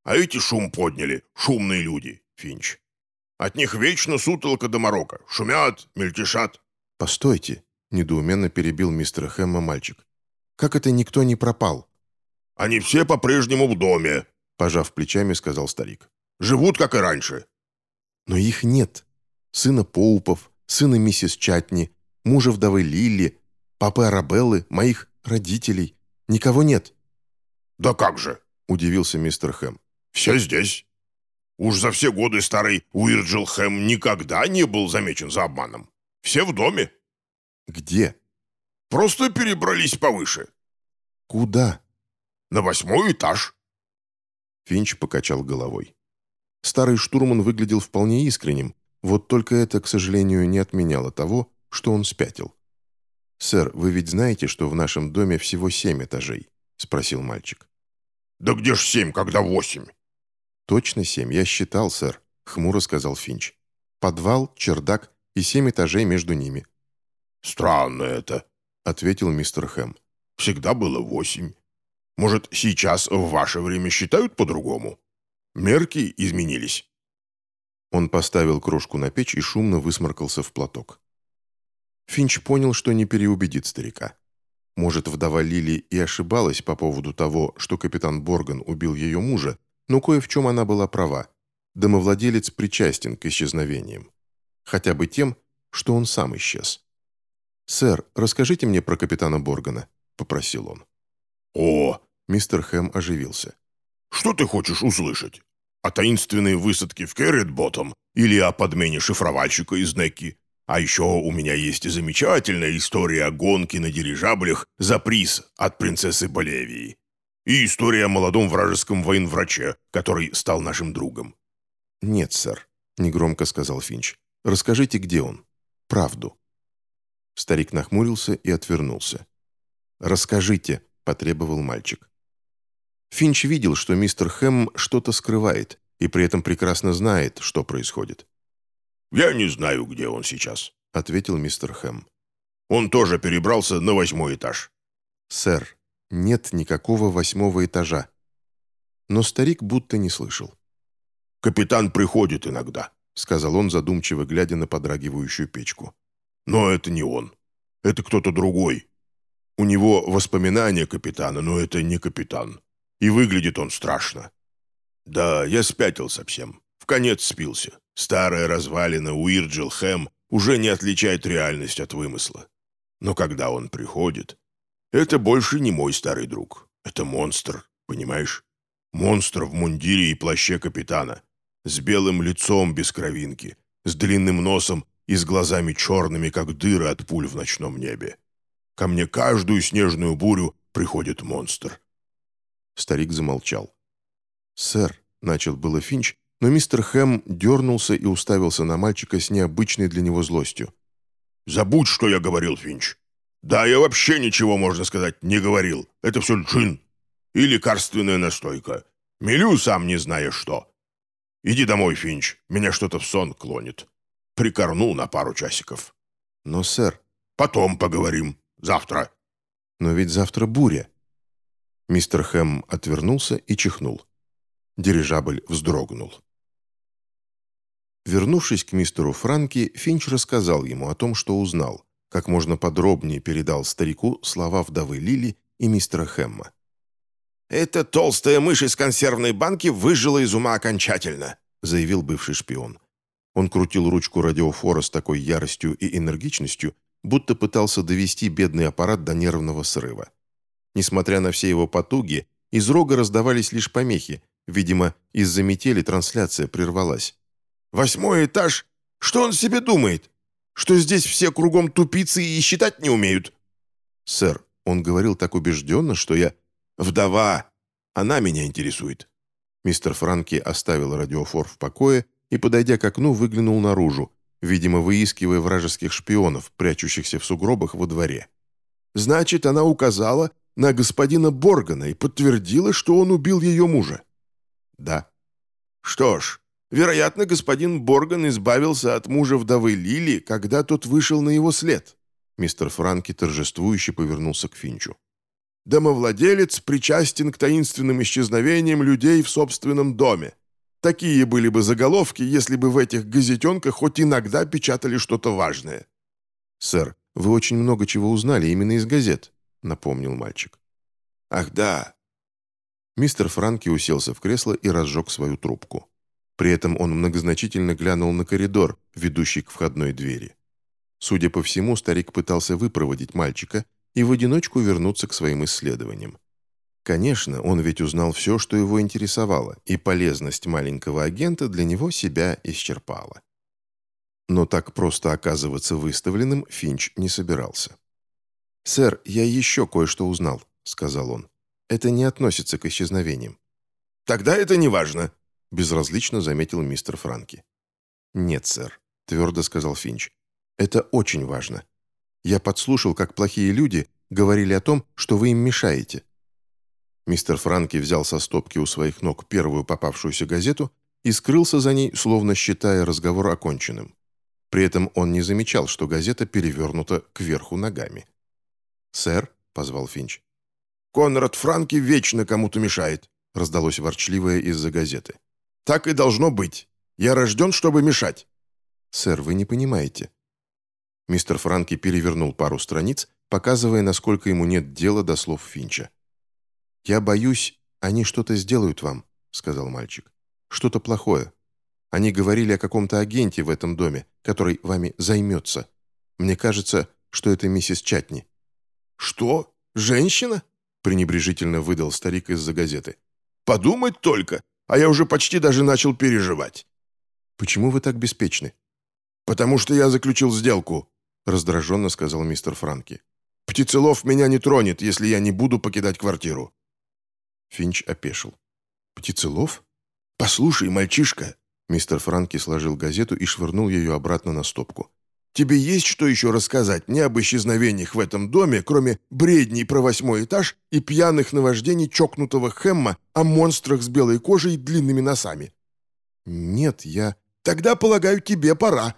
«А эти шум подняли, шумные люди, Финч. От них вечно сутолка до морока, шумят, мельтешат». «Постойте», — недоуменно перебил мистер Хэмма мальчик. «Как это никто не пропал?» «Они все по-прежнему в доме», — пожав плечами, сказал старик. «Живут, как и раньше». «Но их нет. Сына Поупов, сына миссис Чатни, мужа вдовы Лили, папы Арабеллы, моих родителей. Никого нет». «Да как же?» – удивился мистер Хэм. «Все здесь. Уж за все годы старый Уирджил Хэм никогда не был замечен за обманом. Все в доме». «Где?» «Просто перебрались повыше». «Куда?» «На восьмой этаж». Финч покачал головой. Старый штурман выглядел вполне искренним, вот только это, к сожалению, не отменяло того, что он спятил. «Сэр, вы ведь знаете, что в нашем доме всего семь этажей?» — спросил мальчик. «Да где ж семь, когда восемь?» «Точно семь, я считал, сэр», — хмуро сказал Финч. «Подвал, чердак и семь этажей между ними». «Странно это. — ответил мистер Хэм. «Всегда было восемь. Может, сейчас в ваше время считают по-другому? Мерки изменились». Он поставил кружку на печь и шумно высморкался в платок. Финч понял, что не переубедит старика. Может, вдова Лили и ошибалась по поводу того, что капитан Борган убил ее мужа, но кое в чем она была права. Домовладелец причастен к исчезновениям. Хотя бы тем, что он сам исчез. «Сэр, расскажите мне про капитана Боргана», — попросил он. «О!» — мистер Хэм оживился. «Что ты хочешь услышать? О таинственной высадке в Кэрритботом или о подмене шифровальщика из Некки? А еще у меня есть замечательная история о гонке на дирижаблях за приз от принцессы Болевии. И история о молодом вражеском военвраче, который стал нашим другом». «Нет, сэр», — негромко сказал Финч. «Расскажите, где он? Правду». Старик нахмурился и отвернулся. «Расскажите», — потребовал мальчик. Финч видел, что мистер Хэм что-то скрывает и при этом прекрасно знает, что происходит. «Я не знаю, где он сейчас», — ответил мистер Хэм. «Он тоже перебрался на восьмой этаж». «Сэр, нет никакого восьмого этажа». Но старик будто не слышал. «Капитан приходит иногда», — сказал он, задумчиво глядя на подрагивающую печку. «Но это не он. Это кто-то другой. У него воспоминания капитана, но это не капитан. И выглядит он страшно. Да, я спятил совсем. В конец спился. Старая развалина Уирджил Хэм уже не отличает реальность от вымысла. Но когда он приходит, это больше не мой старый друг. Это монстр, понимаешь? Монстр в мундире и плаще капитана. С белым лицом без кровинки, с длинным носом и с глазами черными, как дыры от пуль в ночном небе. Ко мне каждую снежную бурю приходит монстр. Старик замолчал. «Сэр», — начал было Финч, но мистер Хэм дернулся и уставился на мальчика с необычной для него злостью. «Забудь, что я говорил, Финч. Да, я вообще ничего, можно сказать, не говорил. Это все джин. И лекарственная настойка. Мелю сам не зная что. Иди домой, Финч, меня что-то в сон клонит. Прикорнул на пару часиков». «Но, сэр...» «Потом поговорим. Завтра». «Но ведь завтра буря». Мистер Хэм отвернулся и чихнул. Дирижабль вздрогнул. Вернувшись к мистеру Франки, Финч рассказал ему о том, что узнал, как можно подробнее передал старику слова вдовы Лили и мистера Хэмма. «Эта толстая мышь из консервной банки выжила из ума окончательно», заявил бывший шпион. Он крутил ручку радиофора с такой яростью и энергичностью, будто пытался довести бедный аппарат до нервного срыва. Несмотря на все его потуги, из рога раздавались лишь помехи, видимо, из-за метели трансляция прервалась. «Восьмой этаж? Что он себе думает? Что здесь все кругом тупицы и считать не умеют?» «Сэр, он говорил так убежденно, что я...» «Вдова! Она меня интересует!» Мистер Франки оставил радиофор в покое и, подойдя к окну, выглянул наружу, видимо, выискивая вражеских шпионов, прячущихся в сугробах во дворе. «Значит, она указала на господина Боргана и подтвердила, что он убил ее мужа?» «Да». «Что ж, вероятно, господин Борган избавился от мужа вдовы Лили, когда тот вышел на его след». Мистер Франки торжествующе повернулся к Финчу. «Домовладелец причастен к таинственным исчезновениям людей в собственном доме. Такие были бы заголовки, если бы в этих газетенках хоть иногда печатали что-то важное». «Сэр, вы очень много чего узнали именно из газет», — напомнил мальчик. «Ах да». Мистер Франки уселся в кресло и разжег свою трубку. При этом он многозначительно глянул на коридор, ведущий к входной двери. Судя по всему, старик пытался выпроводить мальчика и в одиночку вернуться к своим исследованиям. Конечно, он ведь узнал все, что его интересовало, и полезность маленького агента для него себя исчерпала. Но так просто оказываться выставленным Финч не собирался. «Сэр, я еще кое-что узнал», — сказал он. «Это не относится к исчезновениям». «Тогда это не важно», — безразлично заметил мистер Франки. «Нет, сэр», — твердо сказал Финч. «Это очень важно. Я подслушал, как плохие люди говорили о том, что вы им мешаете. Мистер Франки взял со стопки у своих ног первую попавшуюся газету и скрылся за ней, словно считая разговор оконченным. При этом он не замечал, что газета перевернута кверху ногами. «Сэр», — позвал Финч. «Конрад Франки вечно кому-то мешает», — раздалось ворчливое из-за газеты. «Так и должно быть. Я рожден, чтобы мешать». «Сэр, вы не понимаете». Мистер Франки перевернул пару страниц, показывая, насколько ему нет дела до слов Финча. «Я боюсь, они что-то сделают вам», — сказал мальчик. «Что-то плохое. Они говорили о каком-то агенте в этом доме, который вами займется. Мне кажется, что это миссис Чатни». «Что? Женщина?» — пренебрежительно выдал старик из-за газеты. «Подумать только, а я уже почти даже начал переживать». «Почему вы так беспечны?» «Потому что я заключил сделку», — раздраженно сказал мистер Франки. «Птицелов меня не тронет, если я не буду покидать квартиру». Финч опешил. «Птицелов?» «Послушай, мальчишка!» Мистер Франки сложил газету и швырнул ее обратно на стопку. «Тебе есть что еще рассказать мне об исчезновениях в этом доме, кроме бредней про восьмой этаж и пьяных наваждений чокнутого Хэмма о монстрах с белой кожей и длинными носами?» «Нет, я...» «Тогда, полагаю, тебе пора».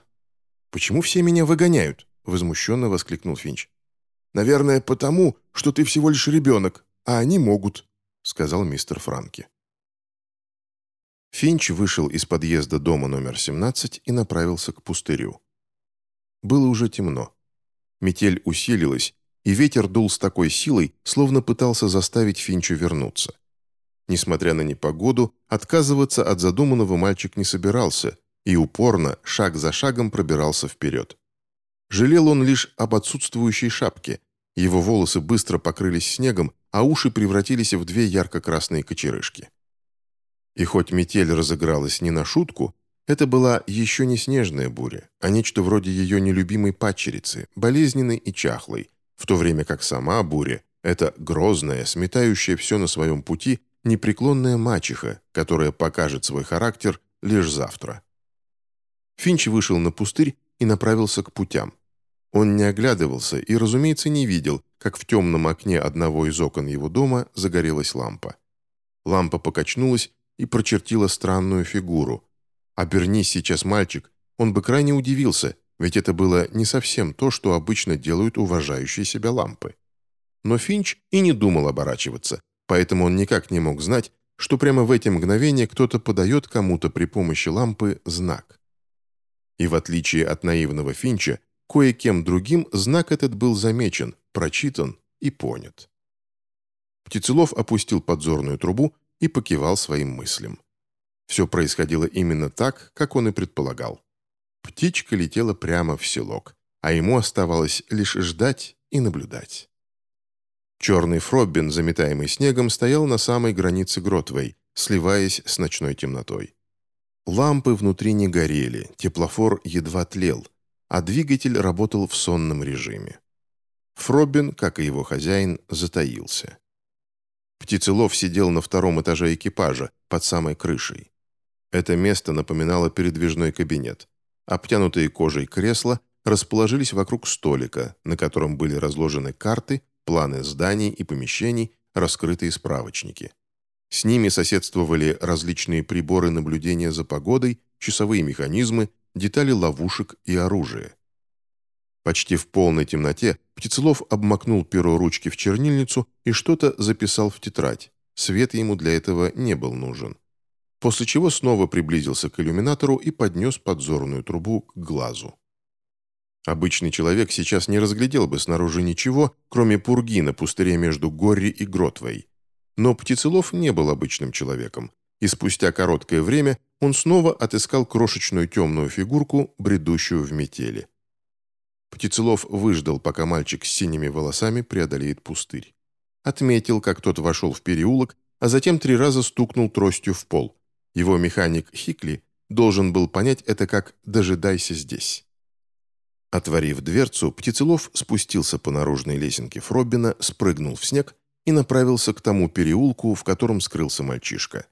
«Почему все меня выгоняют?» — возмущенно воскликнул Финч. «Наверное, потому, что ты всего лишь ребенок, а они могут», — сказал мистер Франки. Финч вышел из подъезда дома номер 17 и направился к пустырю. Было уже темно. Метель усилилась, и ветер дул с такой силой, словно пытался заставить Финчу вернуться. Несмотря на непогоду, отказываться от задуманного мальчик не собирался и упорно, шаг за шагом пробирался вперед. Жалел он лишь об отсутствующей шапке. Его волосы быстро покрылись снегом, а уши превратились в две ярко-красные кочерышки. И хоть метель разыгралась не на шутку, это была еще не снежная буря, а нечто вроде ее нелюбимой падчерицы, болезненной и чахлой, в то время как сама буря — это грозная, сметающая все на своем пути, непреклонная мачеха, которая покажет свой характер лишь завтра. Финч вышел на пустырь и направился к путям. Он не оглядывался и, разумеется, не видел, как в темном окне одного из окон его дома загорелась лампа. Лампа покачнулась и прочертила странную фигуру. Обернись сейчас мальчик, он бы крайне удивился, ведь это было не совсем то, что обычно делают уважающие себя лампы. Но Финч и не думал оборачиваться, поэтому он никак не мог знать, что прямо в эти мгновения кто-то подает кому-то при помощи лампы знак. И в отличие от наивного Финча, кое-кем другим знак этот был замечен, прочитан и понят. Птицелов опустил подзорную трубу и покивал своим мыслям. Все происходило именно так, как он и предполагал. Птичка летела прямо в селок, а ему оставалось лишь ждать и наблюдать. Черный фроббин, заметаемый снегом, стоял на самой границе Гротвей, сливаясь с ночной темнотой. Лампы внутри не горели, теплофор едва тлел, а двигатель работал в сонном режиме. Фроббин, как и его хозяин, затаился. Птицелов сидел на втором этаже экипажа, под самой крышей. Это место напоминало передвижной кабинет. Обтянутые кожей кресла расположились вокруг столика, на котором были разложены карты, планы зданий и помещений, раскрытые справочники. С ними соседствовали различные приборы наблюдения за погодой, часовые механизмы, детали ловушек и оружие. Почти в полной темноте Птицелов обмакнул перо ручки в чернильницу и что-то записал в тетрадь. Свет ему для этого не был нужен. После чего снова приблизился к иллюминатору и поднес подзорную трубу к глазу. Обычный человек сейчас не разглядел бы снаружи ничего, кроме пурги на пустыре между Горри и Гротвой. Но Птицелов не был обычным человеком, и спустя короткое время он снова отыскал крошечную темную фигурку, бредущую в метели. Птицелов выждал, пока мальчик с синими волосами преодолеет пустырь. Отметил, как тот вошел в переулок, а затем три раза стукнул тростью в пол. Его механик Хикли должен был понять это как «дожидайся здесь». Отворив дверцу, Птицелов спустился по наружной лесенке Фробина, спрыгнул в снег и направился к тому переулку, в котором скрылся мальчишка.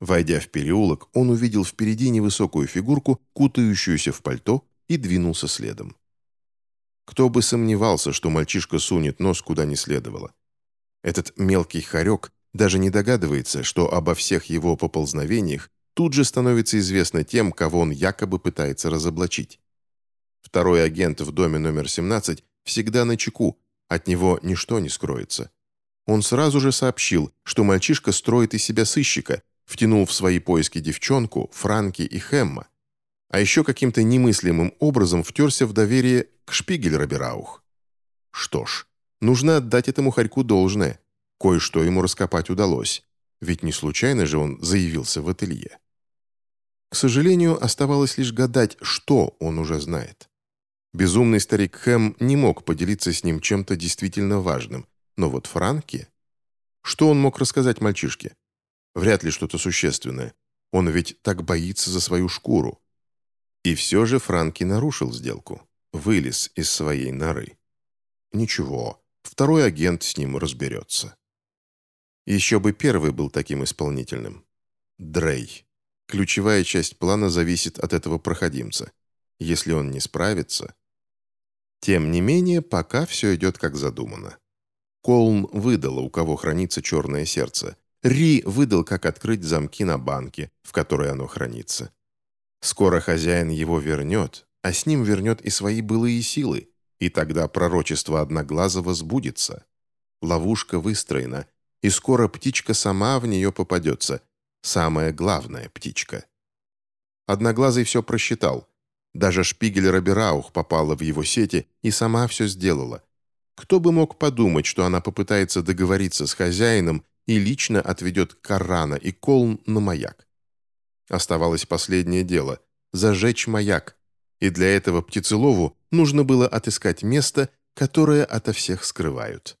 Войдя в переулок, он увидел впереди невысокую фигурку, кутающуюся в пальто, и двинулся следом. Кто бы сомневался, что мальчишка сунет нос куда не следовало. Этот мелкий хорек даже не догадывается, что обо всех его поползновениях тут же становится известно тем, кого он якобы пытается разоблачить. Второй агент в доме номер 17 всегда на чеку, От него ничто не скроется. Он сразу же сообщил, что мальчишка строит из себя сыщика, втянул в свои поиски девчонку, Франки и Хемма, а еще каким-то немыслимым образом втерся в доверие к Шпигель-Рабераух. Что ж, нужно отдать этому хорьку должное. Кое-что ему раскопать удалось, ведь не случайно же он заявился в ателье. К сожалению, оставалось лишь гадать, что он уже знает. Безумный старик Хэм не мог поделиться с ним чем-то действительно важным, но вот Франки... Что он мог рассказать мальчишке? Вряд ли что-то существенное. Он ведь так боится за свою шкуру. И все же Франки нарушил сделку. Вылез из своей норы. Ничего, второй агент с ним разберется. Еще бы первый был таким исполнительным. Дрей. Ключевая часть плана зависит от этого проходимца. Если он не справится... Тем не менее, пока все идет как задумано. Колм выдала, у кого хранится черное сердце. Ри выдал, как открыть замки на банке, в которой оно хранится. Скоро хозяин его вернет, а с ним вернет и свои былые силы, и тогда пророчество Одноглазого сбудется. Ловушка выстроена, и скоро птичка сама в нее попадется, самая главная птичка. Одноглазый все просчитал. Даже Шпигель Рабераух попала в его сети и сама все сделала. Кто бы мог подумать, что она попытается договориться с хозяином и лично отведет Карана и Колн на маяк. Оставалось последнее дело – зажечь маяк, и для этого Птицелову нужно было отыскать место, которое ото всех скрывают.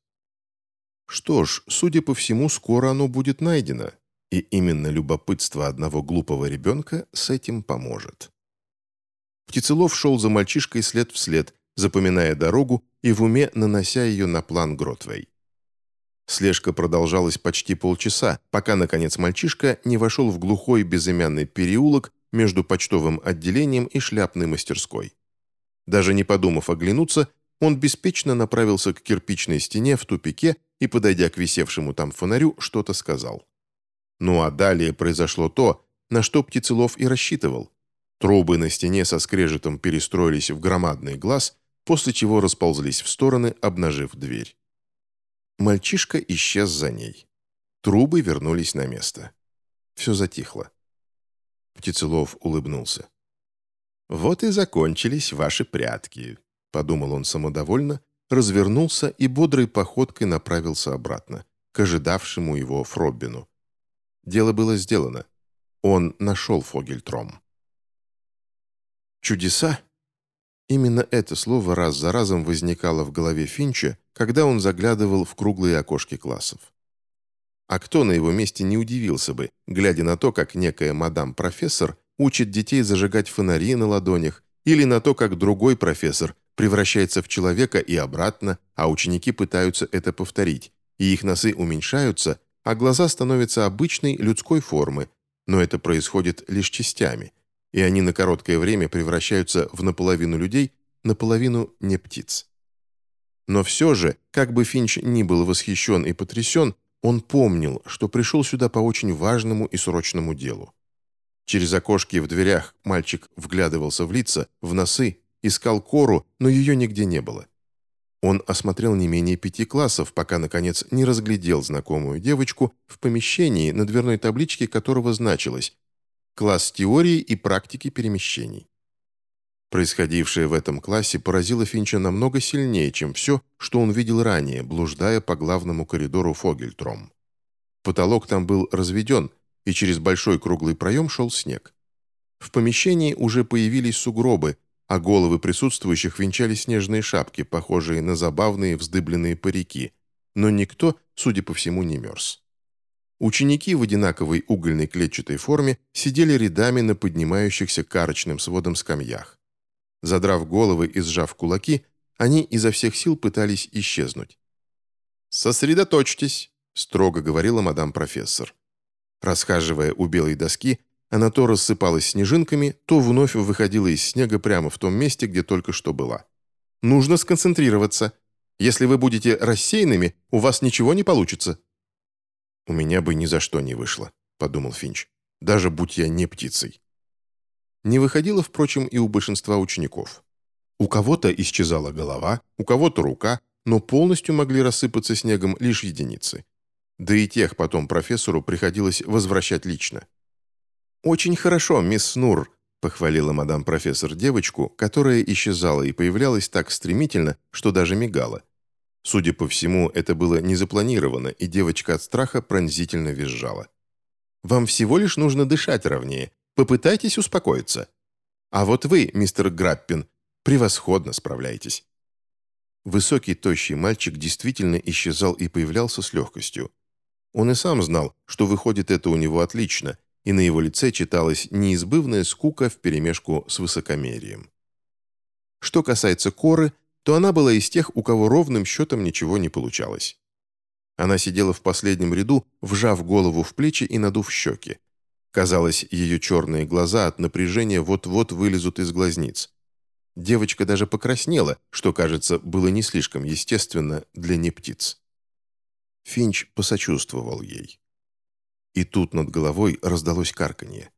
Что ж, судя по всему, скоро оно будет найдено, и именно любопытство одного глупого ребенка с этим поможет. Птицелов шел за мальчишкой след в след, запоминая дорогу и в уме нанося ее на план Гротвей. Слежка продолжалась почти полчаса, пока, наконец, мальчишка не вошел в глухой безымянный переулок между почтовым отделением и шляпной мастерской. Даже не подумав оглянуться, он беспечно направился к кирпичной стене в тупике и, подойдя к висевшему там фонарю, что-то сказал. Ну а далее произошло то, на что Птицелов и рассчитывал. Трубы на стене со скрежетом перестроились в громадный глаз, после чего расползлись в стороны, обнажив дверь. Мальчишка исчез за ней. Трубы вернулись на место. Все затихло. Птицелов улыбнулся. «Вот и закончились ваши прятки», — подумал он самодовольно, развернулся и бодрой походкой направился обратно, к ожидавшему его Фроббину. Дело было сделано. Он нашел Фогельтром. Чудеса Именно это слово раз за разом возникало в голове Финча, когда он заглядывал в круглые окошки классов. А кто на его месте не удивился бы, глядя на то, как некая мадам-профессор учит детей зажигать фонари на ладонях, или на то, как другой профессор превращается в человека и обратно, а ученики пытаются это повторить, и их носы уменьшаются, а глаза становятся обычной людской формы, но это происходит лишь частями – и они на короткое время превращаются в наполовину людей, наполовину не птиц. Но все же, как бы Финч ни был восхищен и потрясен, он помнил, что пришел сюда по очень важному и срочному делу. Через окошки в дверях мальчик вглядывался в лица, в носы, искал кору, но ее нигде не было. Он осмотрел не менее пяти классов, пока, наконец, не разглядел знакомую девочку в помещении, на дверной табличке которого значилось класс теории и практики перемещений. Происходившее в этом классе поразило Финча намного сильнее, чем все, что он видел ранее, блуждая по главному коридору Фогельтром. Потолок там был разведен, и через большой круглый проем шел снег. В помещении уже появились сугробы, а головы присутствующих венчали снежные шапки, похожие на забавные вздыбленные парики, но никто, судя по всему, не мерз. Ученики в одинаковой угольной клетчатой форме сидели рядами на поднимающихся карочным сводом скамьях. Задрав головы и сжав кулаки, они изо всех сил пытались исчезнуть. «Сосредоточьтесь», — строго говорила мадам-профессор. Расхаживая у белой доски, она то рассыпалась снежинками, то вновь выходила из снега прямо в том месте, где только что была. «Нужно сконцентрироваться. Если вы будете рассеянными, у вас ничего не получится». «У меня бы ни за что не вышло», — подумал Финч, «даже будь я не птицей». Не выходило, впрочем, и у большинства учеников. У кого-то исчезала голова, у кого-то рука, но полностью могли рассыпаться снегом лишь единицы. Да и тех потом профессору приходилось возвращать лично. «Очень хорошо, мисс Снур», — похвалила мадам профессор девочку, которая исчезала и появлялась так стремительно, что даже мигала. Судя по всему, это было не запланировано, и девочка от страха пронзительно визжала. «Вам всего лишь нужно дышать ровнее. Попытайтесь успокоиться. А вот вы, мистер Граппин, превосходно справляетесь». Высокий, тощий мальчик действительно исчезал и появлялся с легкостью. Он и сам знал, что выходит это у него отлично, и на его лице читалась неизбывная скука вперемешку с высокомерием. Что касается Коры, то она была из тех, у кого ровным счетом ничего не получалось. Она сидела в последнем ряду, вжав голову в плечи и надув щеки. Казалось, ее черные глаза от напряжения вот-вот вылезут из глазниц. Девочка даже покраснела, что, кажется, было не слишком естественно для нептиц. Финч посочувствовал ей. И тут над головой раздалось карканье.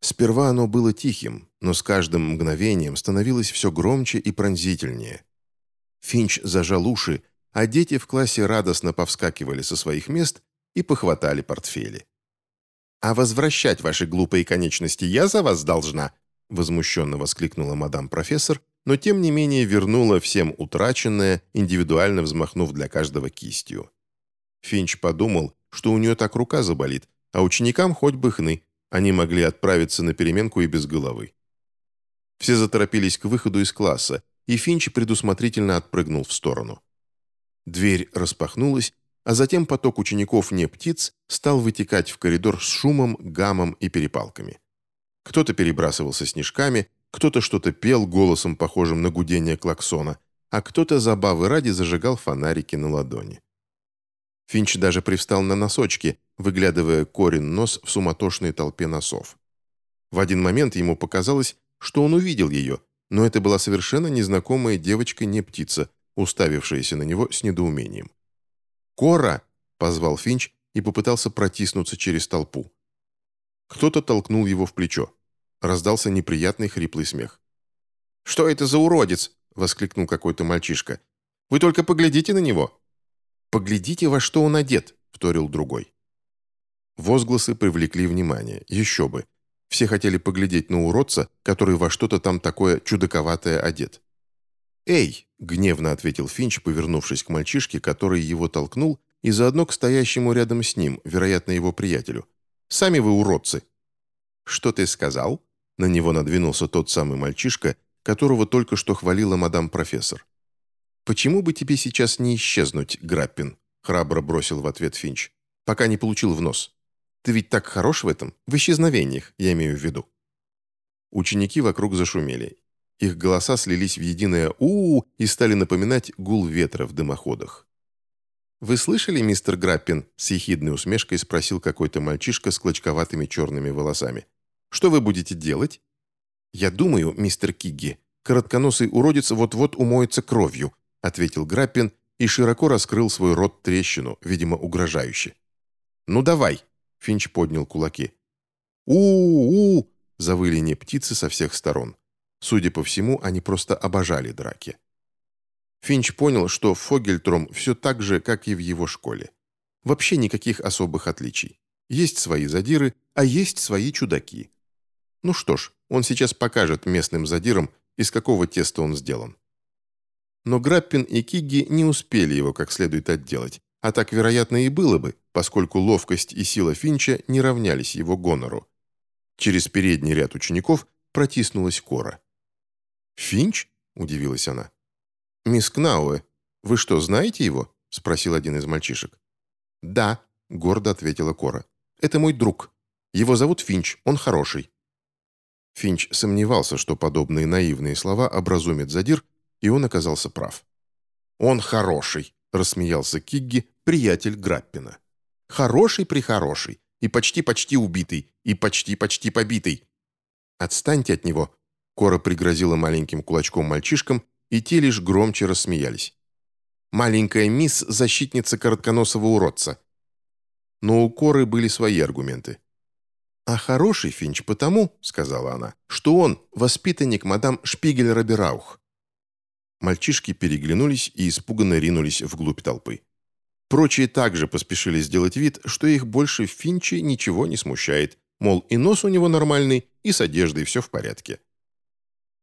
Сперва оно было тихим, но с каждым мгновением становилось все громче и пронзительнее. Финч зажал уши, а дети в классе радостно повскакивали со своих мест и похватали портфели. «А возвращать ваши глупые конечности я за вас должна!» возмущенно воскликнула мадам-профессор, но тем не менее вернула всем утраченное, индивидуально взмахнув для каждого кистью. Финч подумал, что у нее так рука заболит, а ученикам хоть бы хны, они могли отправиться на переменку и без головы. Все заторопились к выходу из класса, и Финч предусмотрительно отпрыгнул в сторону. Дверь распахнулась, а затем поток учеников не птиц стал вытекать в коридор с шумом, гамом и перепалками. Кто-то перебрасывался снежками, кто-то что-то пел голосом, похожим на гудение клаксона, а кто-то забавы ради зажигал фонарики на ладони. Финч даже привстал на носочки, выглядывая корень нос в суматошной толпе носов. В один момент ему показалось, что он увидел ее, но это была совершенно незнакомая девочка, не птица, уставившаяся на него с недоумением. «Кора!» — позвал Финч и попытался протиснуться через толпу. Кто-то толкнул его в плечо. Раздался неприятный хриплый смех. «Что это за уродец?» — воскликнул какой-то мальчишка. «Вы только поглядите на него!» «Поглядите, во что он одет!» — вторил другой. Возгласы привлекли внимание. Еще бы. Все хотели поглядеть на уродца, который во что-то там такое чудаковатое одет. «Эй!» — гневно ответил Финч, повернувшись к мальчишке, который его толкнул, и заодно к стоящему рядом с ним, вероятно, его приятелю. «Сами вы уродцы!» «Что ты сказал?» На него надвинулся тот самый мальчишка, которого только что хвалила мадам-профессор. «Почему бы тебе сейчас не исчезнуть, Граппин?» храбро бросил в ответ Финч. «Пока не получил в нос. Ты ведь так хорош в этом, в исчезновениях, я имею в виду». Ученики вокруг зашумели. Их голоса слились в единое у, -у, -у и стали напоминать гул ветра в дымоходах. «Вы слышали, мистер Граппин?» с ехидной усмешкой спросил какой-то мальчишка с клочковатыми черными волосами. Что вы будете делать?» «Я думаю, мистер Кигги, коротконосый уродец вот-вот умоется кровью», ответил Граппин и широко раскрыл свой рот трещину, видимо, угрожающе. «Ну давай!» — Финч поднял кулаки. «У-у-у!» — завыли не птицы со всех сторон. Судя по всему, они просто обожали драки. Финч понял, что Фогельтром все так же, как и в его школе. Вообще никаких особых отличий. Есть свои задиры, а есть свои чудаки. Ну что ж, он сейчас покажет местным задирам, из какого теста он сделан. Но Граппин и Кигги не успели его как следует отделать, а так, вероятно, и было бы, поскольку ловкость и сила Финча не равнялись его гонору. Через передний ряд учеников протиснулась Кора. «Финч?» – удивилась она. «Мисс Кнауэ, вы что, знаете его?» – спросил один из мальчишек. «Да», – гордо ответила Кора. «Это мой друг. Его зовут Финч, он хороший». Финч сомневался, что подобные наивные слова образумят задир, и он оказался прав. «Он хороший», — рассмеялся Кигги, приятель Граппина. «Хороший-прихороший, и почти-почти убитый, и почти-почти побитый». «Отстаньте от него», — Кора пригрозила маленьким кулачком мальчишкам, и те лишь громче рассмеялись. «Маленькая мисс — защитница коротконосого уродца». Но у Коры были свои аргументы. «А хороший Финч потому, — сказала она, — что он воспитанник мадам Шпигель-Рабераух». Мальчишки переглянулись и испуганно ринулись вглубь толпы. Прочие также поспешили сделать вид, что их больше в Финче ничего не смущает, мол, и нос у него нормальный, и с одеждой все в порядке.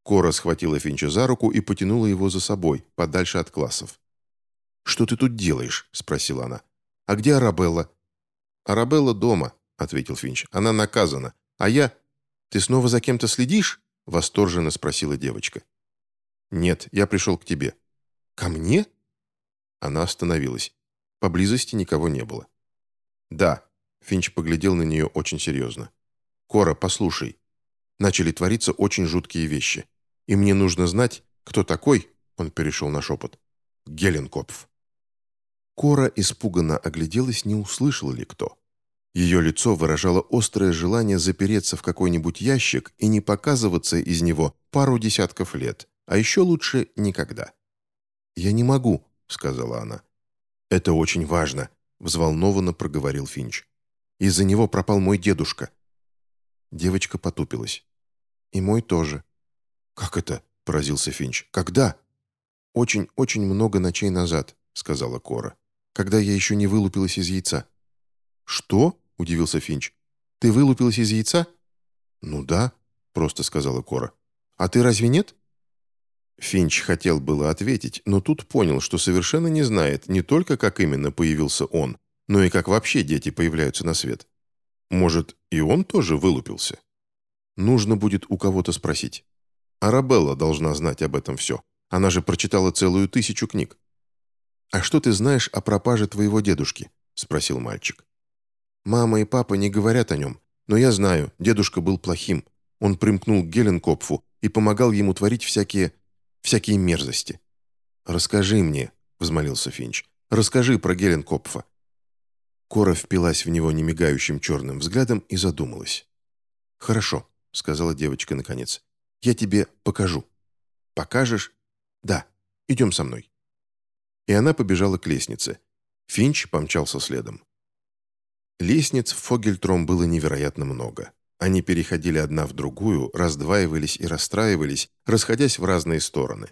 Кора схватила Финча за руку и потянула его за собой, подальше от классов. «Что ты тут делаешь?» – спросила она. «А где Арабелла?» «Арабелла дома», – ответил Финч. «Она наказана. А я...» «Ты снова за кем-то следишь?» – восторженно спросила девочка. «Нет, я пришел к тебе». «Ко мне?» Она остановилась. Поблизости никого не было. «Да», — Финч поглядел на нее очень серьезно. «Кора, послушай. Начали твориться очень жуткие вещи. И мне нужно знать, кто такой, — он перешел на шепот, — Геленкопф». Кора испуганно огляделась, не услышал ли кто. Ее лицо выражало острое желание запереться в какой-нибудь ящик и не показываться из него пару десятков лет, а еще лучше никогда. «Я не могу», — сказала она. «Это очень важно», — взволнованно проговорил Финч. «Из-за него пропал мой дедушка». Девочка потупилась. «И мой тоже». «Как это?» — поразился Финч. «Когда?» «Очень-очень много ночей назад», — сказала Кора. «Когда я еще не вылупилась из яйца». «Что?» — удивился Финч. «Ты вылупилась из яйца?» «Ну да», — просто сказала Кора. «А ты разве нет?» Финч хотел было ответить, но тут понял, что совершенно не знает не только, как именно появился он, но и как вообще дети появляются на свет. Может, и он тоже вылупился? Нужно будет у кого-то спросить. Арабелла должна знать об этом все. Она же прочитала целую тысячу книг. «А что ты знаешь о пропаже твоего дедушки?» – спросил мальчик. «Мама и папа не говорят о нем, но я знаю, дедушка был плохим. Он примкнул к Геленкопфу и помогал ему творить всякие всякие мерзости. «Расскажи мне», — взмолился Финч, — «расскажи про Геленкопфа». Кора впилась в него немигающим черным взглядом и задумалась. «Хорошо», — сказала девочка наконец. «Я тебе покажу». «Покажешь?» «Да. Идем со мной». И она побежала к лестнице. Финч помчался следом. Лестниц в Фогельтром было невероятно много. Они переходили одна в другую, раздваивались и расстраивались, расходясь в разные стороны.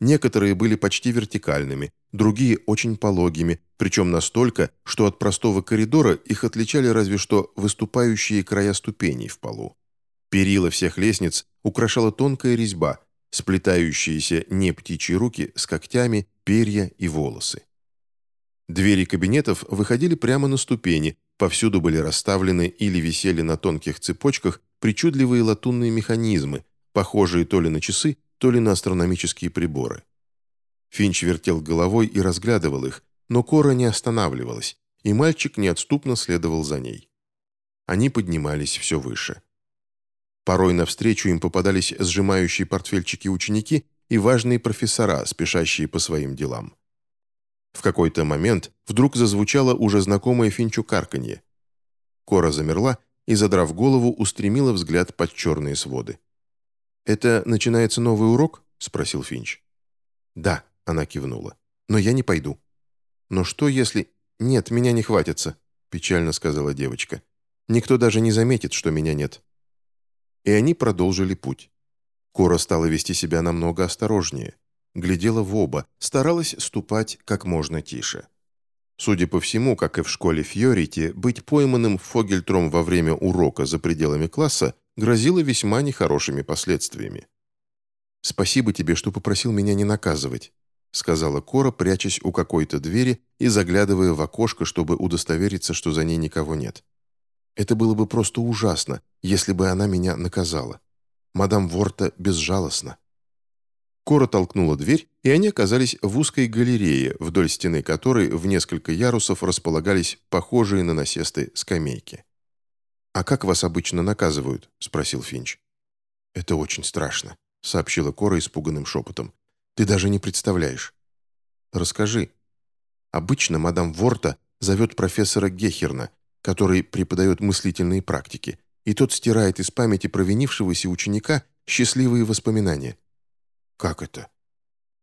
Некоторые были почти вертикальными, другие очень пологими, причем настолько, что от простого коридора их отличали разве что выступающие края ступеней в полу. Перила всех лестниц украшала тонкая резьба, сплетающиеся не птичьи руки с когтями, перья и волосы. Двери кабинетов выходили прямо на ступени, Повсюду были расставлены или висели на тонких цепочках причудливые латунные механизмы, похожие то ли на часы, то ли на астрономические приборы. Финч вертел головой и разглядывал их, но Кора не останавливалась, и мальчик неотступно следовал за ней. Они поднимались все выше. Порой навстречу им попадались сжимающие портфельчики ученики и важные профессора, спешащие по своим делам. В какой-то момент вдруг зазвучало уже знакомое Финчу карканье. Кора замерла и, задрав голову, устремила взгляд под черные своды. «Это начинается новый урок?» – спросил Финч. «Да», – она кивнула. «Но я не пойду». «Но что если...» «Нет, меня не хватится», – печально сказала девочка. «Никто даже не заметит, что меня нет». И они продолжили путь. Кора стала вести себя намного осторожнее – глядела в оба, старалась ступать как можно тише. Судя по всему, как и в школе Фьорити, быть пойманным Фогельтром во время урока за пределами класса грозило весьма нехорошими последствиями. «Спасибо тебе, что попросил меня не наказывать», сказала Кора, прячась у какой-то двери и заглядывая в окошко, чтобы удостовериться, что за ней никого нет. «Это было бы просто ужасно, если бы она меня наказала. Мадам Ворта безжалостна». Кора толкнула дверь, и они оказались в узкой галерее, вдоль стены которой в несколько ярусов располагались похожие на насесты скамейки. «А как вас обычно наказывают?» – спросил Финч. «Это очень страшно», – сообщила Кора испуганным шепотом. «Ты даже не представляешь». «Расскажи». Обычно мадам Ворта зовет профессора Гехерна, который преподает мыслительные практики, и тот стирает из памяти провинившегося ученика счастливые воспоминания – как это?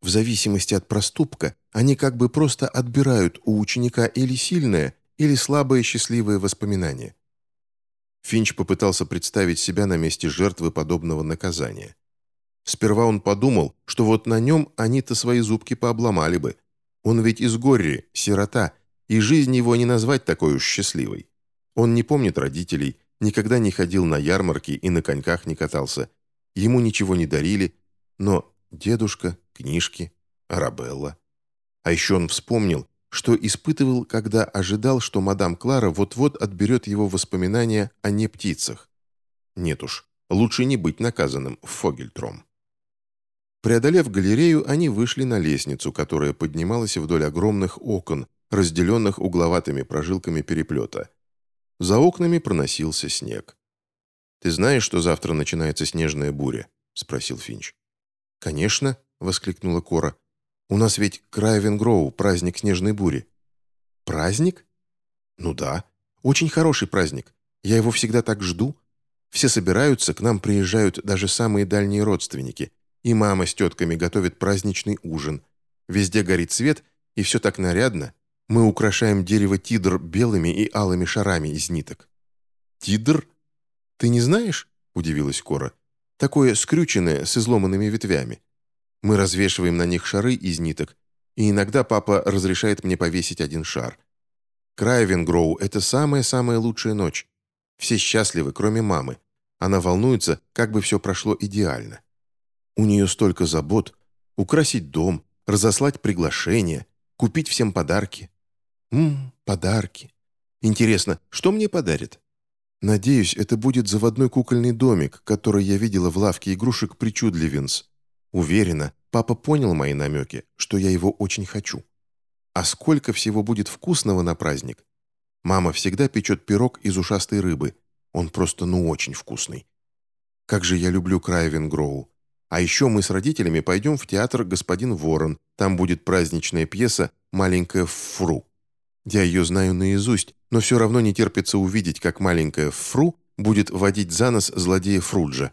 В зависимости от проступка, они как бы просто отбирают у ученика или сильное, или слабое счастливое воспоминание. Финч попытался представить себя на месте жертвы подобного наказания. Сперва он подумал, что вот на нем они-то свои зубки пообломали бы. Он ведь из Горри, сирота, и жизнь его не назвать такой уж счастливой. Он не помнит родителей, никогда не ходил на ярмарки и на коньках не катался. Ему ничего не дарили, но дедушка, книжки, Арабелла. А еще он вспомнил, что испытывал, когда ожидал, что мадам Клара вот-вот отберет его воспоминания о не птицах. Нет уж, лучше не быть наказанным в Фогельтром. Преодолев галерею, они вышли на лестницу, которая поднималась вдоль огромных окон, разделенных угловатыми прожилками переплета. За окнами проносился снег. «Ты знаешь, что завтра начинается снежная буря?» — спросил Финч. «Конечно», — воскликнула Кора. «У нас ведь Крайвенгроу, праздник снежной бури». «Праздник?» «Ну да. Очень хороший праздник. Я его всегда так жду. Все собираются, к нам приезжают даже самые дальние родственники — и мама с тетками готовят праздничный ужин. Везде горит свет, и все так нарядно. Мы украшаем дерево тидр белыми и алыми шарами из ниток». «Тидр? Ты не знаешь?» – удивилась Кора. «Такое скрюченное, с изломанными ветвями. Мы развешиваем на них шары из ниток, и иногда папа разрешает мне повесить один шар. Крайвенгроу – это самая-самая лучшая ночь. Все счастливы, кроме мамы. Она волнуется, как бы все прошло идеально. У нее столько забот. Украсить дом, разослать приглашения, купить всем подарки. Ммм, подарки. Интересно, что мне подарят? Надеюсь, это будет заводной кукольный домик, который я видела в лавке игрушек Причудливинс. Уверена, папа понял мои намеки, что я его очень хочу. А сколько всего будет вкусного на праздник? Мама всегда печет пирог из ушастой рыбы. Он просто ну очень вкусный. Как же я люблю Крайвенгроу. А еще мы с родителями пойдем в театр «Господин Ворон». Там будет праздничная пьеса «Маленькая Фру». Я ее знаю наизусть, но все равно не терпится увидеть, как маленькая Фру будет водить за нос злодея Фруджа.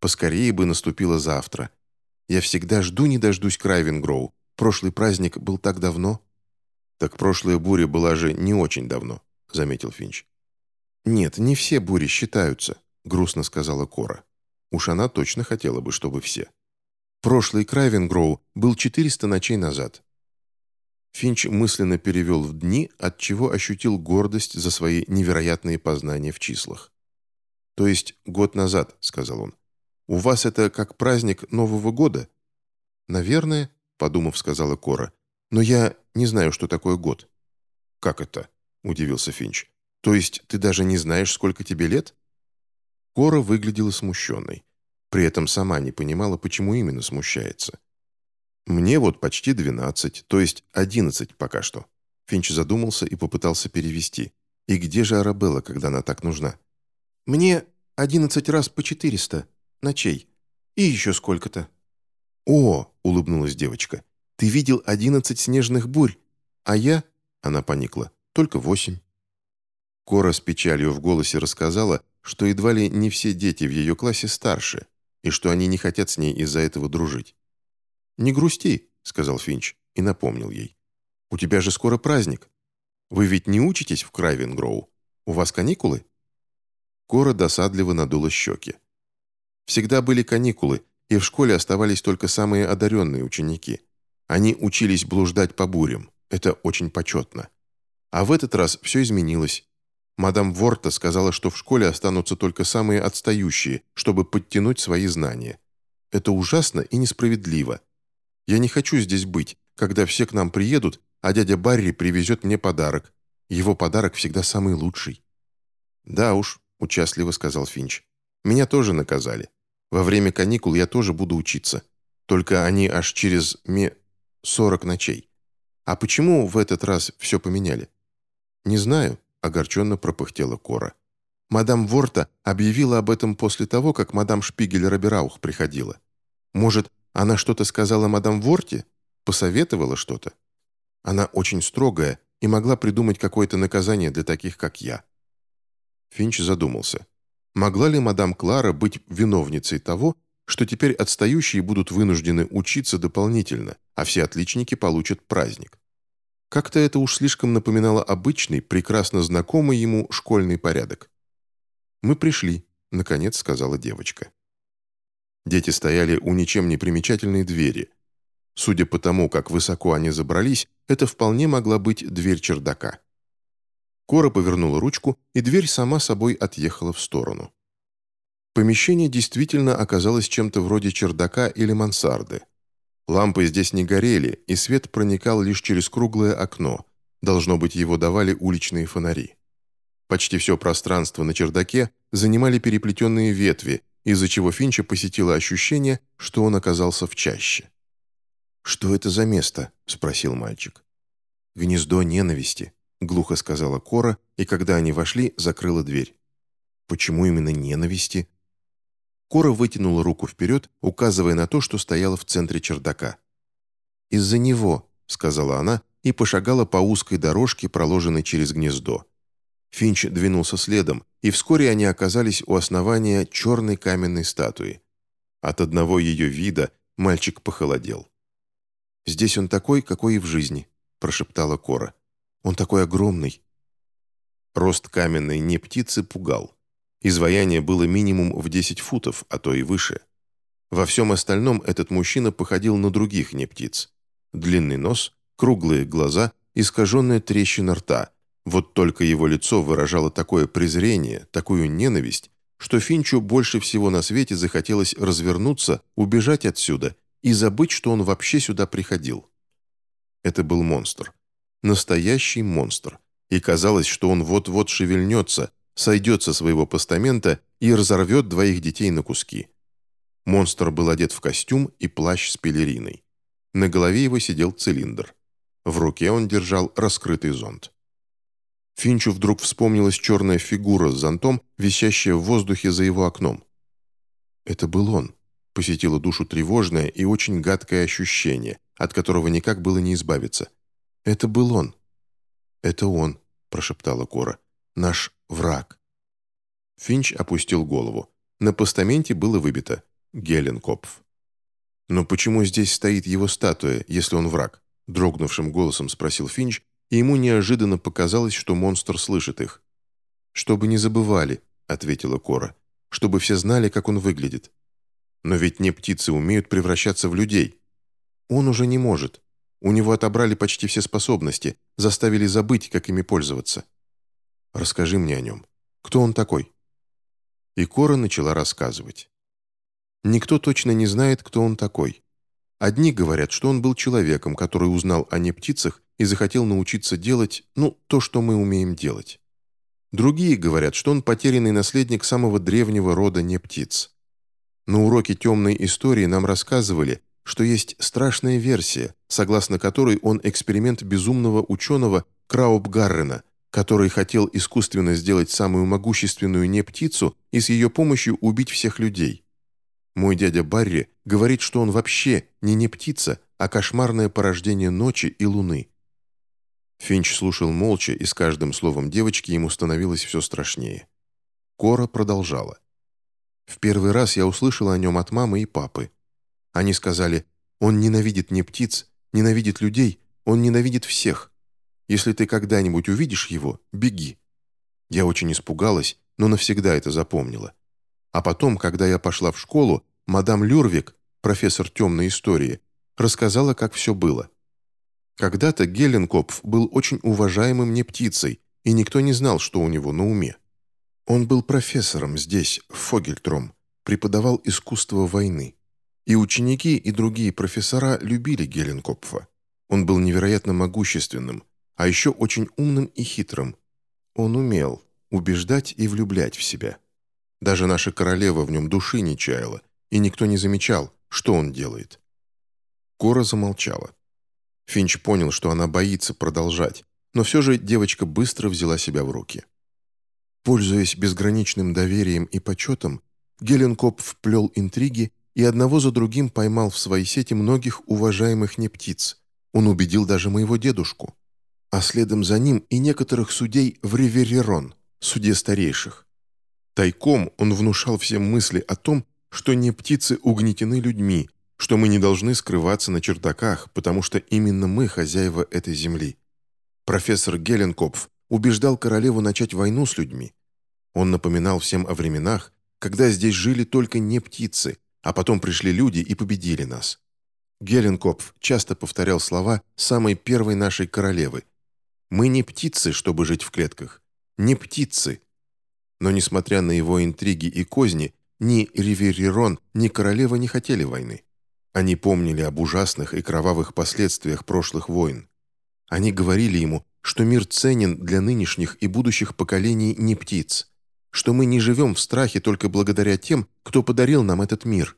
Поскорее бы наступило завтра. Я всегда жду не дождусь Крайвенгроу. Прошлый праздник был так давно. Так прошлая буря была же не очень давно, заметил Финч. Нет, не все бури считаются, грустно сказала Кора. Уж она точно хотела бы, чтобы все. Прошлый Крайвенгроу был 400 ночей назад. Финч мысленно перевел в дни, от чего ощутил гордость за свои невероятные познания в числах. «То есть год назад», — сказал он. «У вас это как праздник Нового года?» «Наверное», — подумав, сказала Кора. «Но я не знаю, что такое год». «Как это?» — удивился Финч. «То есть ты даже не знаешь, сколько тебе лет?» Кора выглядела смущенной. При этом сама не понимала, почему именно смущается. «Мне вот почти 12, то есть 11 пока что». Финч задумался и попытался перевести. «И где же Арабелла, когда она так нужна?» «Мне 11 раз по 400 ночей. И еще сколько-то». «О!» — улыбнулась девочка. «Ты видел 11 снежных бурь, а я...» — она поникла. «Только восемь». Кора с печалью в голосе рассказала, что едва ли не все дети в ее классе старше, и что они не хотят с ней из-за этого дружить. «Не грусти», — сказал Финч и напомнил ей. «У тебя же скоро праздник. Вы ведь не учитесь в Крайвенгроу? У вас каникулы?» Кора досадливо надула щеки. Всегда были каникулы, и в школе оставались только самые одаренные ученики. Они учились блуждать по бурям. Это очень почетно. А в этот раз все изменилось, Мадам Ворта сказала, что в школе останутся только самые отстающие, чтобы подтянуть свои знания. Это ужасно и несправедливо. Я не хочу здесь быть, когда все к нам приедут, а дядя Барри привезет мне подарок. Его подарок всегда самый лучший». «Да уж», — участливо сказал Финч. «Меня тоже наказали. Во время каникул я тоже буду учиться. Только они аж через ме... 40 ночей. А почему в этот раз все поменяли?» «Не знаю», — огорченно пропыхтела Кора. «Мадам Ворта объявила об этом после того, как мадам Шпигель-Робераух приходила. Может, она что-то сказала мадам Ворте? Посоветовала что-то? Она очень строгая и могла придумать какое-то наказание для таких, как я». Финч задумался. Могла ли мадам Клара быть виновницей того, что теперь отстающие будут вынуждены учиться дополнительно, а все отличники получат праздник? Как-то это уж слишком напоминало обычный, прекрасно знакомый ему школьный порядок. «Мы пришли», — наконец сказала девочка. Дети стояли у ничем не примечательной двери. Судя по тому, как высоко они забрались, это вполне могла быть дверь чердака. Кора повернула ручку, и дверь сама собой отъехала в сторону. Помещение действительно оказалось чем-то вроде чердака или мансарды. Лампы здесь не горели, и свет проникал лишь через круглое окно. Должно быть, его давали уличные фонари. Почти все пространство на чердаке занимали переплетенные ветви, из-за чего Финча посетило ощущение, что он оказался в чаще. «Что это за место?» – спросил мальчик. «Гнездо ненависти», – глухо сказала Кора, и когда они вошли, закрыла дверь. «Почему именно ненависти?» Кора вытянула руку вперед, указывая на то, что стояло в центре чердака. «Из-за него», — сказала она, и пошагала по узкой дорожке, проложенной через гнездо. Финч двинулся следом, и вскоре они оказались у основания черной каменной статуи. От одного ее вида мальчик похолодел. «Здесь он такой, какой и в жизни», — прошептала Кора. «Он такой огромный». Рост каменной не птицы пугал. Изваяние было минимум в 10 футов, а то и выше. Во всем остальном этот мужчина походил на других не птиц. Длинный нос, круглые глаза, искаженная трещина рта. Вот только его лицо выражало такое презрение, такую ненависть, что Финчу больше всего на свете захотелось развернуться, убежать отсюда и забыть, что он вообще сюда приходил. Это был монстр. Настоящий монстр. И казалось, что он вот-вот шевельнется, сойдет со своего постамента и разорвет двоих детей на куски. Монстр был одет в костюм и плащ с пелериной. На голове его сидел цилиндр. В руке он держал раскрытый зонт. Финчу вдруг вспомнилась черная фигура с зонтом, висящая в воздухе за его окном. Это был он. Посетило душу тревожное и очень гадкое ощущение, от которого никак было не избавиться. Это был он. «Это он», – прошептала Кора. «Наш враг». Финч опустил голову. На постаменте было выбито «Геленкопф». «Но почему здесь стоит его статуя, если он враг?» Дрогнувшим голосом спросил Финч, и ему неожиданно показалось, что монстр слышит их. «Чтобы не забывали», — ответила Кора, «чтобы все знали, как он выглядит. Но ведь не птицы умеют превращаться в людей. Он уже не может. У него отобрали почти все способности, заставили забыть, как ими пользоваться. Расскажи мне о нем. Кто он такой?» И Кора начала рассказывать. Никто точно не знает, кто он такой. Одни говорят, что он был человеком, который узнал о нептицах и захотел научиться делать, ну, то, что мы умеем делать. Другие говорят, что он потерянный наследник самого древнего рода нептиц. На уроке темной истории нам рассказывали, что есть страшная версия, согласно которой он эксперимент безумного ученого Крауб Гаррена, который хотел искусственно сделать самую могущественную не птицу и с ее помощью убить всех людей. Мой дядя Барри говорит, что он вообще не не птица, а кошмарное порождение ночи и луны. Финч слушал молча, и с каждым словом девочки ему становилось все страшнее. Кора продолжала. «В первый раз я услышала о нем от мамы и папы. Они сказали, он ненавидит не птиц, ненавидит людей, он ненавидит всех. Если ты когда-нибудь увидишь его, беги». Я очень испугалась, но навсегда это запомнила. А потом, когда я пошла в школу, мадам Люрвик, профессор темной истории, рассказала, как все было. Когда-то Геленкопф был очень уважаемым не птицей, и никто не знал, что у него на уме. Он был профессором здесь, в Фогельтром, преподавал искусство войны. И ученики, и другие профессора любили Геленкопфа. Он был невероятно могущественным, а еще очень умным и хитрым. Он умел убеждать и влюблять в себя. Даже наша королева в нем души не чаяла, и никто не замечал, что он делает. Кора замолчала. Финч понял, что она боится продолжать, но все же девочка быстро взяла себя в руки. Пользуясь безграничным доверием и почетом, Геленкоп вплел интриги и одного за другим поймал в свои сети многих уважаемых нептиц. Он убедил даже моего дедушку а следом за ним и некоторых судей в Риверерон, суде старейших. Тайком он внушал всем мысли о том, что не птицы угнетены людьми, что мы не должны скрываться на чердаках, потому что именно мы хозяева этой земли. Профессор Геленкопф убеждал королеву начать войну с людьми. Он напоминал всем о временах, когда здесь жили только не птицы, а потом пришли люди и победили нас. Геленкопф часто повторял слова самой первой нашей королевы. «Мы не птицы, чтобы жить в клетках. Не птицы». Но, несмотря на его интриги и козни, ни Риверирон, ни королева не хотели войны. Они помнили об ужасных и кровавых последствиях прошлых войн. Они говорили ему, что мир ценен для нынешних и будущих поколений не птиц, что мы не живем в страхе только благодаря тем, кто подарил нам этот мир.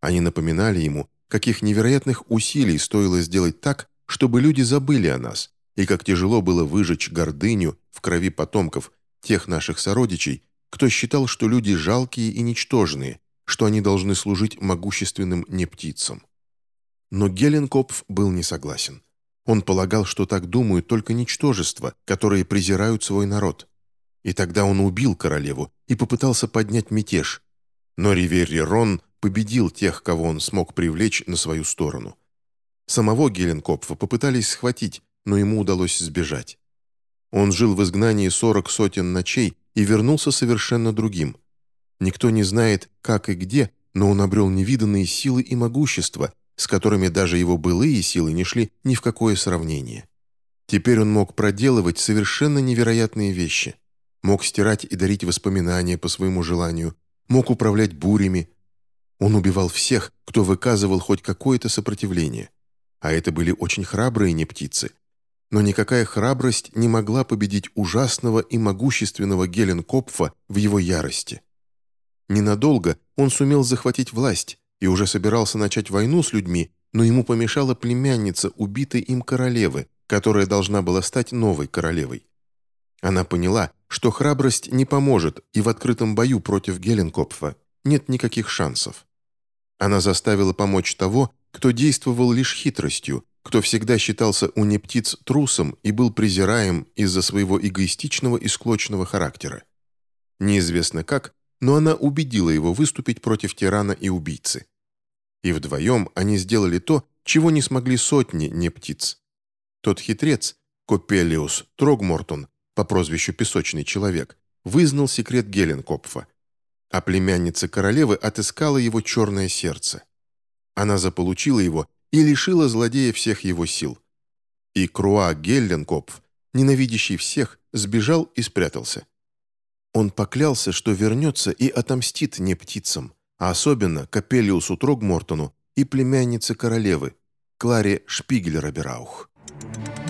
Они напоминали ему, каких невероятных усилий стоило сделать так, чтобы люди забыли о нас, и как тяжело было выжечь гордыню в крови потомков, тех наших сородичей, кто считал, что люди жалкие и ничтожные, что они должны служить могущественным не птицам. Но Геленкопф был не согласен. Он полагал, что так думают только ничтожества, которые презирают свой народ. И тогда он убил королеву и попытался поднять мятеж. Но Риверри Рон победил тех, кого он смог привлечь на свою сторону. Самого Геленкопфа попытались схватить, но ему удалось сбежать. Он жил в изгнании сорок сотен ночей и вернулся совершенно другим. Никто не знает, как и где, но он обрел невиданные силы и могущество, с которыми даже его былые силы не шли ни в какое сравнение. Теперь он мог проделывать совершенно невероятные вещи. Мог стирать и дарить воспоминания по своему желанию, мог управлять бурями. Он убивал всех, кто выказывал хоть какое-то сопротивление. А это были очень храбрые не птицы. Но никакая храбрость не могла победить ужасного и могущественного Геленкопфа в его ярости. Ненадолго он сумел захватить власть, и уже собирался начать войну с людьми, но ему помешала племянница убитой им королевы, которая должна была стать новой королевой. Она поняла, что храбрость не поможет, и в открытом бою против Геленкопфа нет никаких шансов. Она заставила помочь того, кто действовал лишь хитростью, кто всегда считался у нептиц трусом и был презираем из-за своего эгоистичного и склочного характера. Неизвестно как, но она убедила его выступить против тирана и убийцы. И вдвоем они сделали то, чего не смогли сотни не птиц. Тот хитрец, Копелиус Трогмортон, по прозвищу «Песочный человек», вызнал секрет Геленкопфа. А племянница королевы отыскала его черное сердце. Она заполучила его и лишила злодея всех его сил. И Круа Гелленкопф, ненавидящий всех, сбежал и спрятался. Он поклялся, что вернется и отомстит не птицам, а особенно Капелиусу Трогмортону и племяннице королевы, Кларе Шпигель-Рабераух. Thank